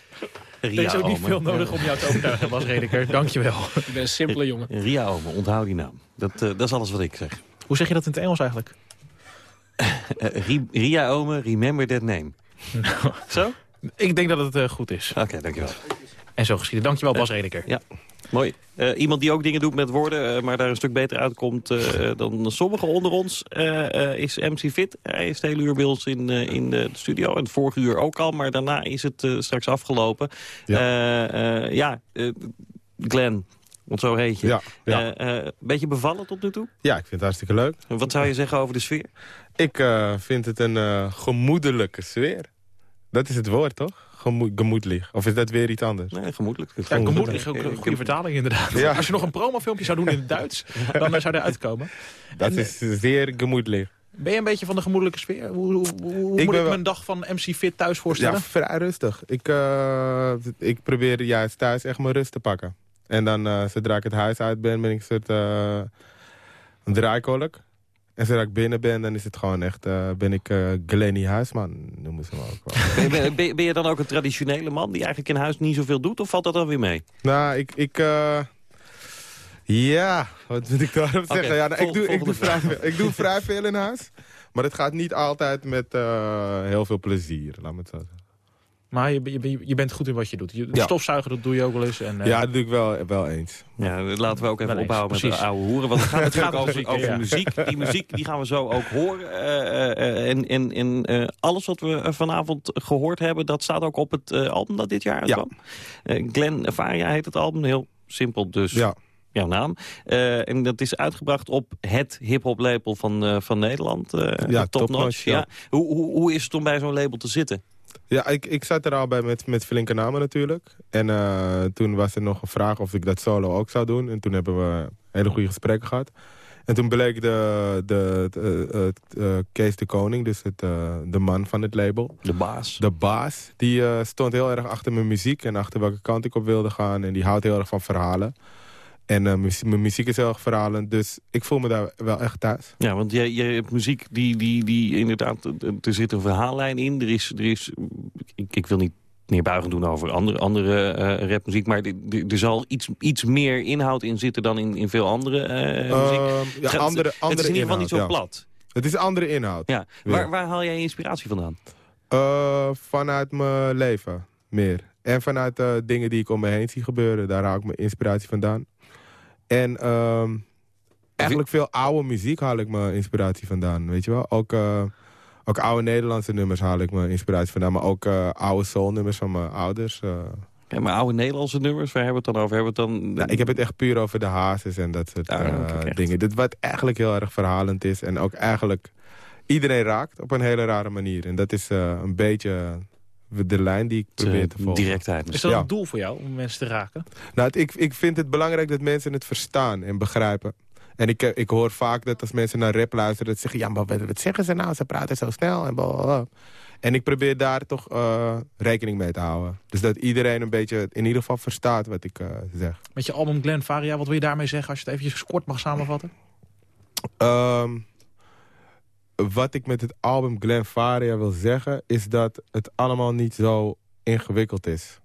Er is ook niet veel nodig om jou te overtuigen, Bas Redeker. Dank je wel. Ik ben een simpele jongen. Ria Ome, onthoud die naam. Dat, eh, dat is alles wat ik zeg. Hoe zeg je dat in het Engels eigenlijk? Eh, Ri- Ria Ome, remember that name. Zo? Ik denk dat het eh, goed is. Oké, dankjewel. En zo geschieden. Dankjewel, Bas Redeker. Ja, mooi. Eh, iemand die ook dingen doet met woorden, eh, maar daar een stuk beter uitkomt eh, dan sommigen onder ons, is MC Fit. Hij is het hele uur bij ons in, in de studio. En het vorige uur ook al, maar daarna is het straks afgelopen. Ja, ja Glenn, want zo heet je. Ja, ja. Beetje bevallen tot nu toe? Ja, ik vind het hartstikke leuk. Wat zou je zeggen over de sfeer? Ik vind het een gemoedelijke sfeer. Dat is het woord, toch? Gemo gemoedelijk. Of is dat weer iets anders? Nee, gemoedelijk. Ja, gemoedelijk is ook een goede vertaling inderdaad. Ja. Als je nog een promofilmpje zou doen in het Duits, dan eh, zou hij uitkomen. Dat En, is zeer gemoedelijk. Ben je een beetje van de gemoedelijke sfeer? Hoe, hoe, hoe Ik moet ik een dag van MC Fit thuis voorstellen? Ja, vrij rustig. Ik, eh, ik probeer juist thuis echt mijn rust te pakken. En dan, eh, zodra ik het huis uit ben, ben ik een soort eh, draaikolk. En zodra ik binnen ben, dan is het gewoon echt, eh, ben ik eh Glenny Huisman, noemen ze me ook wel. Ben, ben- je dan ook een traditionele man die eigenlijk in huis niet zoveel doet? Of valt dat dan weer mee? Nou, ik... ik eh, ja, wat moet ik daarop Oké, zeggen? Ja, nou, ik, doe, ik, doe vrij, ik doe vrij veel in huis. Maar het gaat niet altijd met heel veel plezier, laat me het zo zeggen. Maar je, je, je bent goed in wat je doet. Je, Ja. Stofzuigen, dat doe je ook wel eens. En, eh, Ja, dat doe ik wel, wel eens. Ja, laten we ook even ophouden met de precies. oude hoeren. Want het gaat Het natuurlijk gaat over, muziek, muziek. ja. Die muziek die gaan we zo ook horen. Eh, eh, en en, en eh, alles wat we vanavond gehoord hebben... dat staat ook op het eh, album dat dit jaar uitkwam. Eh, Glenn Varia heet het album. Heel simpel dus. Ja. Jouw naam. Eh, en dat is uitgebracht op het hip-hop label van, eh, van Nederland. eh Ja, Top Top Notch. Notch, ja. ja. Hoe, hoe, hoe is het om bij zo'n label te zitten? Ja, ik, ik zat er al bij met, met flinke namen natuurlijk. En eh, toen was er nog een vraag of ik dat solo ook zou doen. En toen hebben we hele goede gesprekken gehad. En toen bleek de, de, de, eh, eh, Kees de Koning, dus het, de man van het label. De baas. De baas. Die stond heel erg achter mijn muziek en achter welke kant ik op wilde gaan. En die houdt heel erg van verhalen. En eh, muzie- mijn muziek is heel erg verhalend, dus ik voel me daar wel echt thuis. Ja, want je, je hebt muziek die, die, die inderdaad... Er zit een verhaallijn in. Er is... Er is ik, ik wil niet neerbuigend doen over andere, andere eh, rapmuziek... maar er- zal iets, iets meer inhoud in zitten dan in, in veel andere eh, muziek. Ehm, ja, Het- andere, het andere is in ieder geval niet zo ja. plat. Het is andere inhoud. Ja. Waar, waar haal jij inspiratie vandaan? Vanuit mijn leven, meer. En vanuit dingen die ik om me heen zie gebeuren. Daar haal ik mijn inspiratie vandaan. En ehm, eigenlijk veel oude muziek haal ik mijn inspiratie vandaan, weet je wel. Ook, eh, ook oude Nederlandse nummers haal ik mijn inspiratie vandaan. Maar ook eh, oude soulnummers van mijn ouders. eh. Ja, maar oude Nederlandse nummers, waar hebben we het dan over? Hebben we het dan... Nou, ik heb het echt puur over de hazes en dat soort Ah, dingen. Dit wat eigenlijk heel erg verhalend is. En ook eigenlijk iedereen raakt op een hele rare manier. En dat is een beetje de lijn die ik probeer te volgen. directheid. Is dat Ja. een doel voor jou, om mensen te raken? Nou, het- ik, ik vind het belangrijk dat mensen het verstaan en begrijpen. En ik, eh, ik hoor vaak dat als mensen naar rap luisteren... dat ze zeggen, ja, maar wat, wat zeggen ze nou? Ze praten zo snel en blablabla. En ik probeer daar toch eh, rekening mee te houden. Dus dat iedereen een beetje in ieder geval verstaat wat ik eh, zeg. Met je album Glenn Varia, wat wil je daarmee zeggen als je het eventjes kort mag samenvatten? Ehm, wat ik met het album Glen Faria wil zeggen... is dat het allemaal niet zo ingewikkeld is...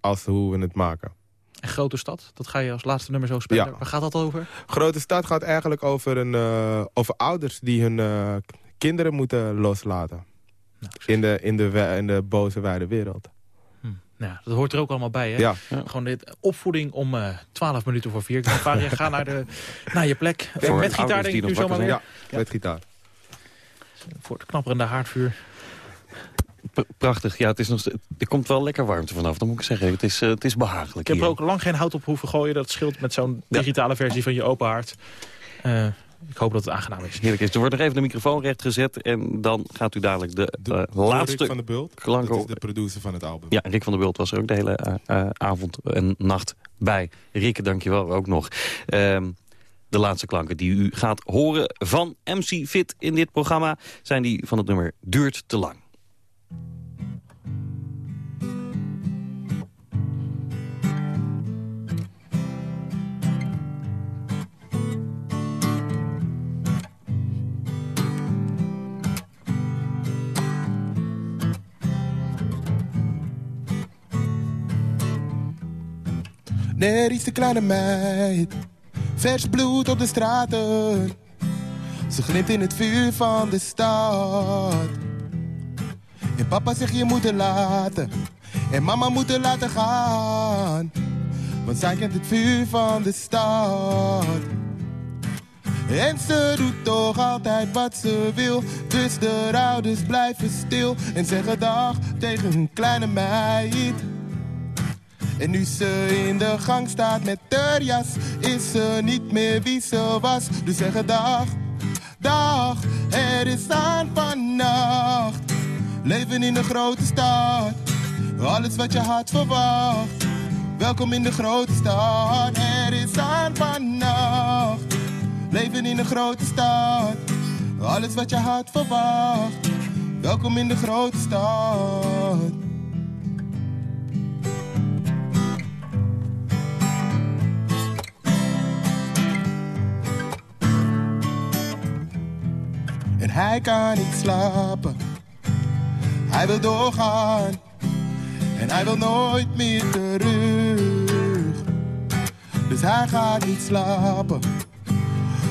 als hoe we het maken. En Grote Stad, dat ga je als laatste nummer zo spelen. Ja. Waar gaat dat over? Grote Stad gaat eigenlijk over, een, eh, over ouders die hun eh, kinderen moeten loslaten. in, de, in, de, in de boze wijde wereld. Nou, dat hoort er ook allemaal bij, hè? Ja. Gewoon dit opvoeding om eh 12 minuten voor vier. Glenn Varia, ga naar, de, naar je plek. Voor met gitaar denk ik nu zomaar weer. Ja, met gitaar. Voor het knapperende haardvuur. P- prachtig. Ja, het is nog, er komt wel lekker warmte vanaf, dat moet ik zeggen. Het is, eh, het is behagelijk Ik heb er ook lang geen hout op hoeven gooien. Dat scheelt met zo'n digitale versie van je open haard. Eh, ik hoop dat het aangenaam is. Heerlijk is. Er wordt nog even de microfoon recht gezet en dan gaat u dadelijk de, eh, laatste Rick van der Bult, klanken... dat is de producer van het album. Ja, Rick van der Bult was er ook de hele avond en nacht bij. Rikke, dankjewel ook nog. Ehm, de laatste klanken die u gaat horen van MC Fit in dit programma... zijn die van het nummer Duurt te lang. Daar is de kleine meid. Vers bloed op de straten. Ze glimt in het vuur van de stad. En papa zegt je moet laten. En mama moet laten gaan. Want zij kent het vuur van de stad. En ze doet toch altijd wat ze wil. Dus de ouders blijven stil en zeggen dag tegen hun kleine meid. En nu ze in de gang staat met haar jas, is ze niet meer wie ze was. Dus zeggen dag, dag, er is aan vannacht. Leven in de grote stad, alles wat je had verwacht. Welkom in de grote stad, er is aan vannacht. Leven in de grote stad, alles wat je had verwacht. Welkom in de grote stad. Hij kan niet slapen. Hij wil doorgaan. En hij wil nooit meer terug. Dus hij gaat niet slapen.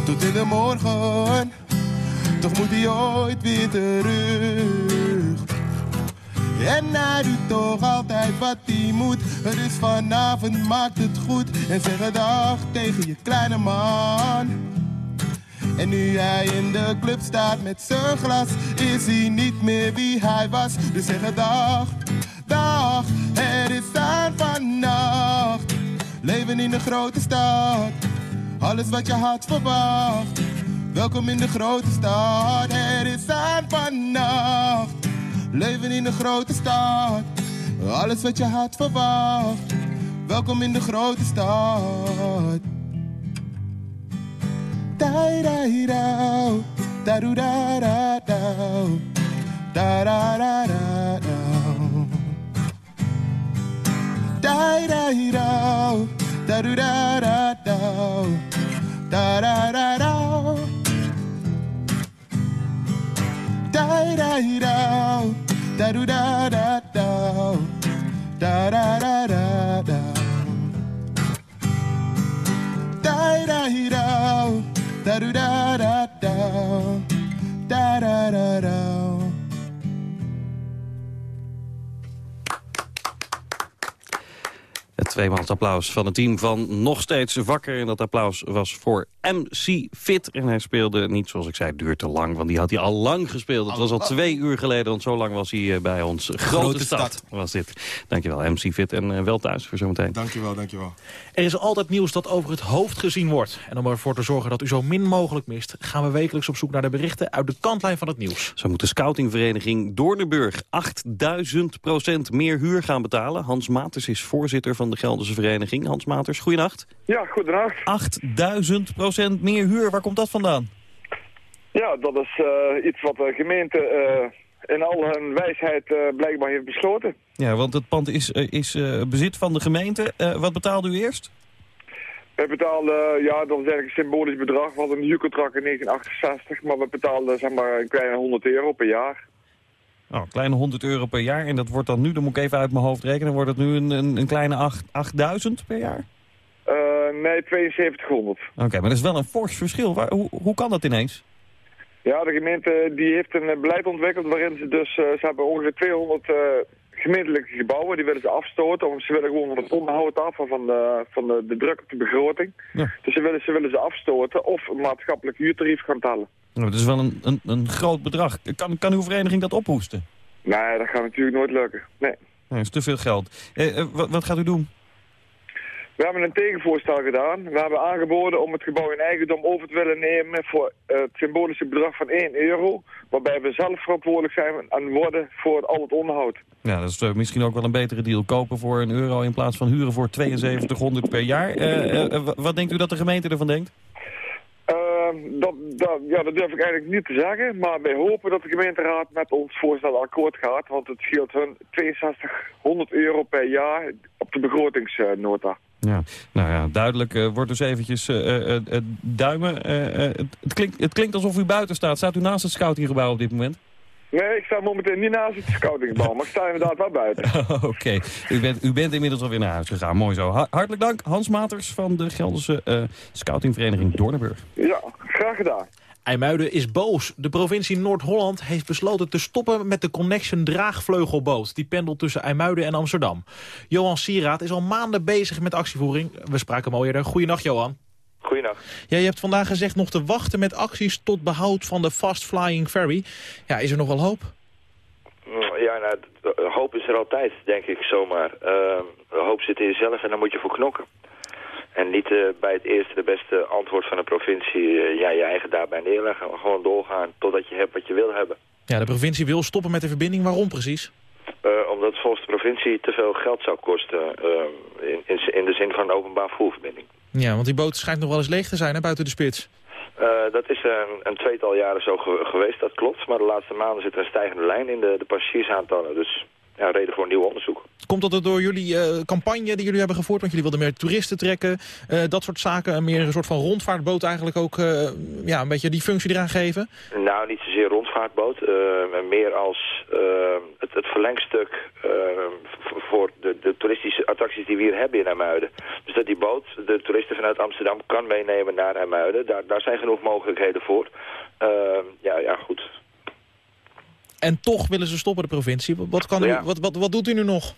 Tot in de morgen. Toch moet hij ooit weer terug. En hij doet toch altijd wat hij moet. Dus vanavond maakt het goed. En zeg dag tegen je kleine man. En nu hij in de club staat met zijn glas, is hij niet meer wie hij was. Dus zeg dag, dag, er is aan vannacht. Leven in de grote stad, alles wat je had verwacht. Welkom in de grote stad, er is aan vannacht. Leven in de grote stad, alles wat je had verwacht. Welkom in de grote stad. Da da da da do da da da da da da da da da da da do da da da da da da da da da da da do da da da da da da da da da da da da do da da da da da da da Het tweemans applaus van het team van Nog Steeds Wakker. En dat applaus was voor MC Fit. En hij speelde niet, zoals ik zei, duurt te lang. Want die had hij al lang gespeeld. Het was al twee uur geleden, want zo lang was hij eh, bij ons. Grote, Grote stad, stad. was dit. Dankjewel, MC Fit. En eh, wel thuis voor zometeen. Dankjewel, dankjewel. Er is altijd nieuws dat over het hoofd gezien wordt. En om ervoor te zorgen dat u zo min mogelijk mist... gaan we wekelijks op zoek naar de berichten uit de kantlijn van het nieuws. Zo moet de scoutingvereniging Doornenburg 8000% meer huur gaan betalen. Hans Maters is voorzitter van de Gelderse vereniging. Hans Maters, goeienacht. Ja, goedendag. 8000% meer huur, waar komt dat vandaan? Ja, dat is eh, iets wat de gemeente eh, in al hun wijsheid eh, blijkbaar heeft besloten. Ja, want het pand is, eh, is eh, bezit van de gemeente. Wat betaalde u eerst? We betaalden, ja, dat was eigenlijk een symbolisch bedrag. We hadden een huurcontract in 1968, maar we betaalden zeg maar een kleine 100 euro per jaar. Oh, een kleine 100 euro per jaar. En dat wordt dan nu, dan moet ik even uit mijn hoofd rekenen, wordt het nu een, een, een kleine 8, 8000 per jaar? Nee, 7200. Oké, maar dat is wel een fors verschil. Waar, hoe, hoe kan dat ineens? Ja, de gemeente die heeft een eh, beleid ontwikkeld waarin ze dus, eh, ze hebben ongeveer 200 eh, gemeentelijke gebouwen, die willen ze afstoten. Want ze willen gewoon van het onderhoud af en van de, van de, de druk op de begroting. Ja. Dus ze willen, ze willen ze afstoten of een maatschappelijk huurtarief gaan tellen. Nou, dat is wel een, een, een groot bedrag. Kan, kan uw vereniging dat ophoesten? Nee, dat gaat natuurlijk nooit lukken. Nee. Nee, dat is te veel geld. Eh, wat, wat gaat u doen? We hebben een tegenvoorstel gedaan. We hebben aangeboden om het gebouw in eigendom over te willen nemen voor eh, het symbolische bedrag van 1 euro. Waarbij we zelf verantwoordelijk zijn en worden voor al het onderhoud. Ja, dat is misschien ook wel een betere deal. Kopen voor een euro in plaats van huren voor 7200 per jaar. Eh, eh, wat denkt u dat de gemeente ervan denkt? Ehm, dat, dat, ja, dat durf ik eigenlijk niet te zeggen. Maar wij hopen dat de gemeenteraad met ons voorstel akkoord gaat. Want het scheelt hun 6200 euro per jaar op de begrotingsnota. Ja, nou ja, duidelijk. eh, wordt dus eventjes eh, duimen. Het, het, klinkt, het klinkt alsof u buiten staat. Staat u naast het scoutinggebouw op dit moment? Nee, ik sta momenteel niet naast het scoutingbal, maar ik sta inderdaad wel buiten. Oké, u, bent, u bent inmiddels alweer naar huis gegaan. Mooi zo. Ha- hartelijk dank, Hans Maters van de Gelderse scoutingvereniging Doornenburg. Ja, graag gedaan. IJmuiden is boos. De provincie Noord-Holland heeft besloten te stoppen met de Connection draagvleugelboot. Die pendelt tussen IJmuiden en Amsterdam. Johan Sieraad is al maanden bezig met actievoering. We spraken hem al eerder. Goedenacht, Johan. Goeiedag. Ja, je hebt vandaag gezegd nog te wachten met acties tot behoud van de Fast Flying Ferry. Ja, is er nog wel hoop? Ja, nou, hoop is er altijd, denk ik zomaar. Ehm, hoop zit in jezelf en daar moet je voor knokken. En niet eh, bij het eerste de beste antwoord van de provincie eh, ja, je eigen daarbij neerleggen. Maar gewoon doorgaan totdat je hebt wat je wil hebben. Ja, de provincie wil stoppen met de verbinding. Waarom precies? Eh, omdat het volgens de provincie te veel geld zou kosten in, in, in de zin van een openbaar voerverbinding. Ja, want die boot schijnt nog wel eens leeg te zijn hè, buiten de spits. Dat is een, een tweetal jaren zo ge- geweest, dat klopt. Maar de laatste maanden zit er een stijgende lijn in de, de passagiersaantallen. Dus ja, reden voor een nieuw onderzoek. Komt dat door jullie eh, campagne die jullie hebben gevoerd? Want jullie wilden meer toeristen trekken, eh, dat soort zaken. en Meer een soort van rondvaartboot eigenlijk ook eh, ja, een beetje die functie eraan geven? Nou, niet zozeer rondvaartboot, meer als het, het verlengstuk voor de, de toeristische attracties die we hier hebben in IJmuiden. Dus dat die boot de toeristen vanuit Amsterdam kan meenemen naar IJmuiden. Daar, daar zijn genoeg mogelijkheden voor. Ja, ja, goed. En toch willen ze stoppen, de provincie. Wat, kan u, Ja. wat, wat, wat doet u nu nog?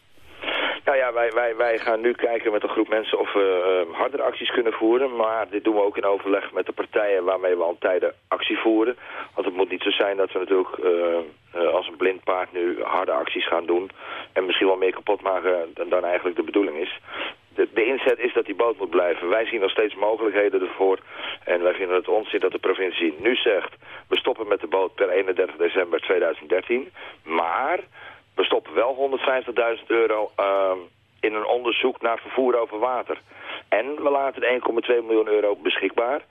Nou ja, wij, wij, wij gaan nu kijken met een groep mensen of we eh, hardere acties kunnen voeren. Maar dit doen we ook in overleg met de partijen waarmee we al tijden actie voeren. Want het moet niet zo zijn dat we natuurlijk eh, eh, als een blind paard nu harde acties gaan doen. En misschien wel meer kapot maken dan, dan eigenlijk de bedoeling is. De, inzet is dat die boot moet blijven. Wij zien nog steeds mogelijkheden ervoor. En wij vinden het onzin dat de provincie nu zegt... we stoppen met de boot per 31 december 2013. Maar we stoppen wel 150.000 euro ehm, in een onderzoek naar vervoer over water. En we laten de 1,2 miljoen euro beschikbaar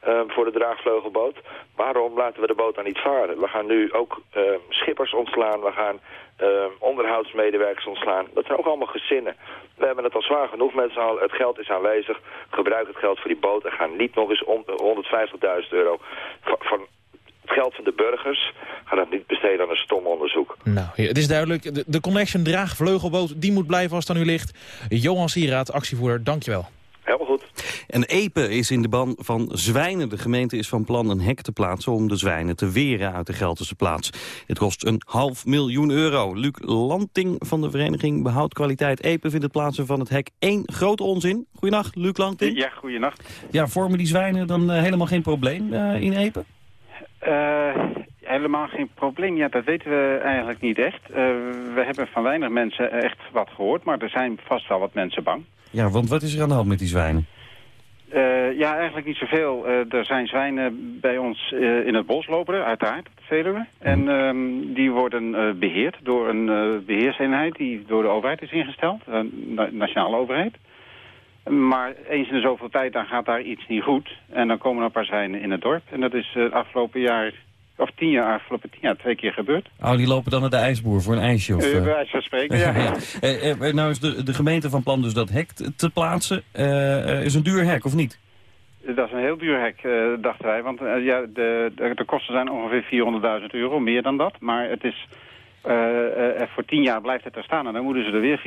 ehm, voor de draagvleugelboot. Waarom laten we de boot dan niet varen? We gaan nu ook ehm, schippers ontslaan, we gaan ehm, onderhoudsmedewerkers ontslaan. Dat zijn ook allemaal gezinnen. We hebben het al zwaar genoeg met z'n allen. Het geld is aanwezig. Gebruik het geld voor die boot en ga niet nog eens om- 150.000 euro van, het geld van de burgers. Ga dat niet besteden aan een stom onderzoek. Nou, het is duidelijk. De, de Connection draagvleugelboot, die moet blijven als het aan u ligt. Johan Sieraad, actievoerder, dankjewel. Helemaal goed. En Epe is in de ban van zwijnen. De gemeente is van plan een hek te plaatsen om de zwijnen te weren uit de Gelderse plaats. Het kost een half miljoen euro. Luc Lanting van de vereniging Behoud Kwaliteit Epe vindt het plaatsen van het hek één grote onzin. Goedenacht, Luc Lanting. Ja, goeienacht. Ja, vormen die zwijnen dan eh, helemaal geen probleem eh, in Epe? Eh, helemaal geen probleem. Ja, dat weten we eigenlijk niet echt. Eh, we hebben van weinig mensen echt wat gehoord, maar er zijn vast wel wat mensen bang. Ja, want wat is er aan de hand met die zwijnen? Eh, ja, eigenlijk niet zoveel. Eh, er zijn zwijnen bij ons in het bos lopen, uiteraard, op de Veluwe. En ehm, die worden eh, beheerd door een eh, beheerseenheid die door de overheid is ingesteld, een na- nationale overheid. Maar eens in de zoveel tijd dan gaat daar iets niet goed. En dan komen er een paar zwijnen in het dorp. En dat is het afgelopen jaar, of tien jaar, afgelopen tien jaar, twee keer gebeurd. Oh, die lopen dan naar de ijsboer voor een ijsje? Of, eh? bij van spreken, ja. Eh, eh, nou is de, de gemeente van plan dus dat hek te- plaatsen. Eh, is een duur hek, of niet? Dat is een heel duur hek, dachten wij. Want ja, de, de, de kosten zijn ongeveer 400.000 euro, meer dan dat. Maar het is, voor tien jaar blijft het er staan. En dan moeten ze er weer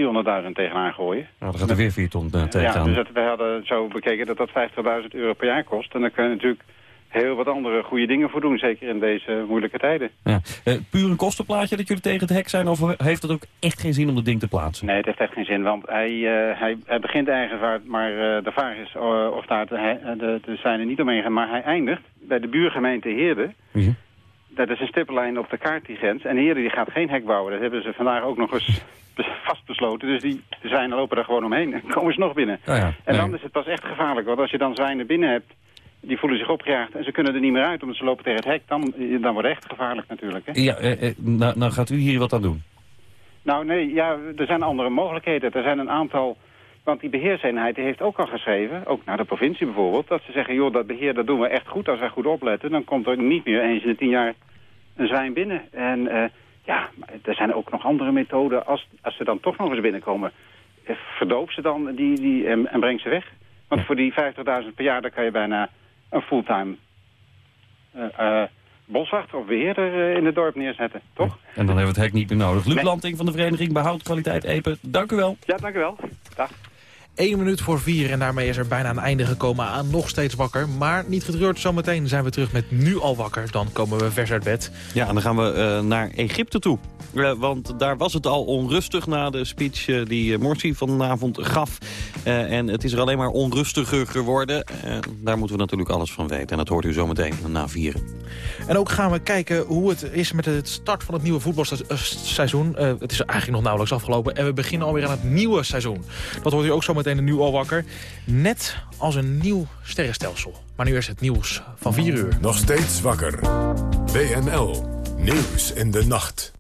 400.000 tegenaan gooien. Nou, dan gaat er weer vier ton uh, Ja, tegenaan. dus dat, wij hadden zo bekeken dat dat 50.000 euro per jaar kost. En daar kun je natuurlijk heel wat andere goede dingen voor doen. Zeker in deze moeilijke tijden. Ja. Eh, puur een kostenplaatje dat jullie tegen het hek zijn? Of heeft het ook echt geen zin om dat ding te plaatsen? Nee, het heeft echt geen zin, want hij, eh, hij, hij begint eigen vaart, maar eh, de vraag is of daar de, de, de zijnen niet omheen gaan. Maar hij eindigt bij de buurgemeente Heerde. Ja. Dat is een stippellijn op de kaart, die grens. En Heerde die gaat geen hek bouwen. Dat hebben ze vandaag ook nog eens vastbesloten. Dus die zwijnen lopen er gewoon omheen en komen ze nog binnen. Oh ja, En dan is het pas echt gevaarlijk, want als je dan zwijnen binnen hebt... die voelen zich opgejaagd en ze kunnen er niet meer uit omdat ze lopen tegen het hek... dan, dan wordt het echt gevaarlijk natuurlijk. Hè? Ja, eh, eh, nou, nou gaat u hier wat aan doen. Nou nee, ja, er zijn andere mogelijkheden. Er zijn een aantal... Want die beheerseenheid die heeft ook al geschreven, ook naar de provincie bijvoorbeeld... dat ze zeggen, joh, dat beheer dat doen we echt goed als wij goed opletten. Dan komt er niet meer eens in de tien jaar een zwijn binnen. En eh, ja, er zijn ook nog andere methoden. Als, als ze dan toch nog eens binnenkomen, eh, verdoof ze dan die, die, en, en breng ze weg. Want voor die 50.000 per jaar, dan kan je bijna een fulltime eh, eh, boswachter of beheerder eh, in het dorp neerzetten, toch? En dan hebben we het hek niet meer nodig. Luc Lanting van de vereniging Behoud Kwaliteit Epe, dank u wel. Ja, dank u wel. Dag. 1 minuut voor 4 en daarmee is er bijna een einde gekomen aan nog steeds wakker. Maar niet getreurd, zometeen zijn we terug met nu al wakker. Dan komen we vers uit bed. Ja, en dan gaan we eh, naar Egypte toe. Eh, want daar was het al onrustig na de speech eh, die Morsi vanavond gaf. en het is er alleen maar onrustiger geworden. daar moeten we natuurlijk alles van weten. En dat hoort u zometeen na vieren. En ook gaan we kijken hoe het is met het start van het nieuwe voetbalseizoen. het is eigenlijk nog nauwelijks afgelopen. En we beginnen alweer aan het nieuwe seizoen. Dat hoort u ook zo meteen nu al wakker. Net als een nieuw sterrenstelsel. Maar nu is het nieuws van 4 uur. Nog steeds wakker. WNL. Nieuws in de nacht.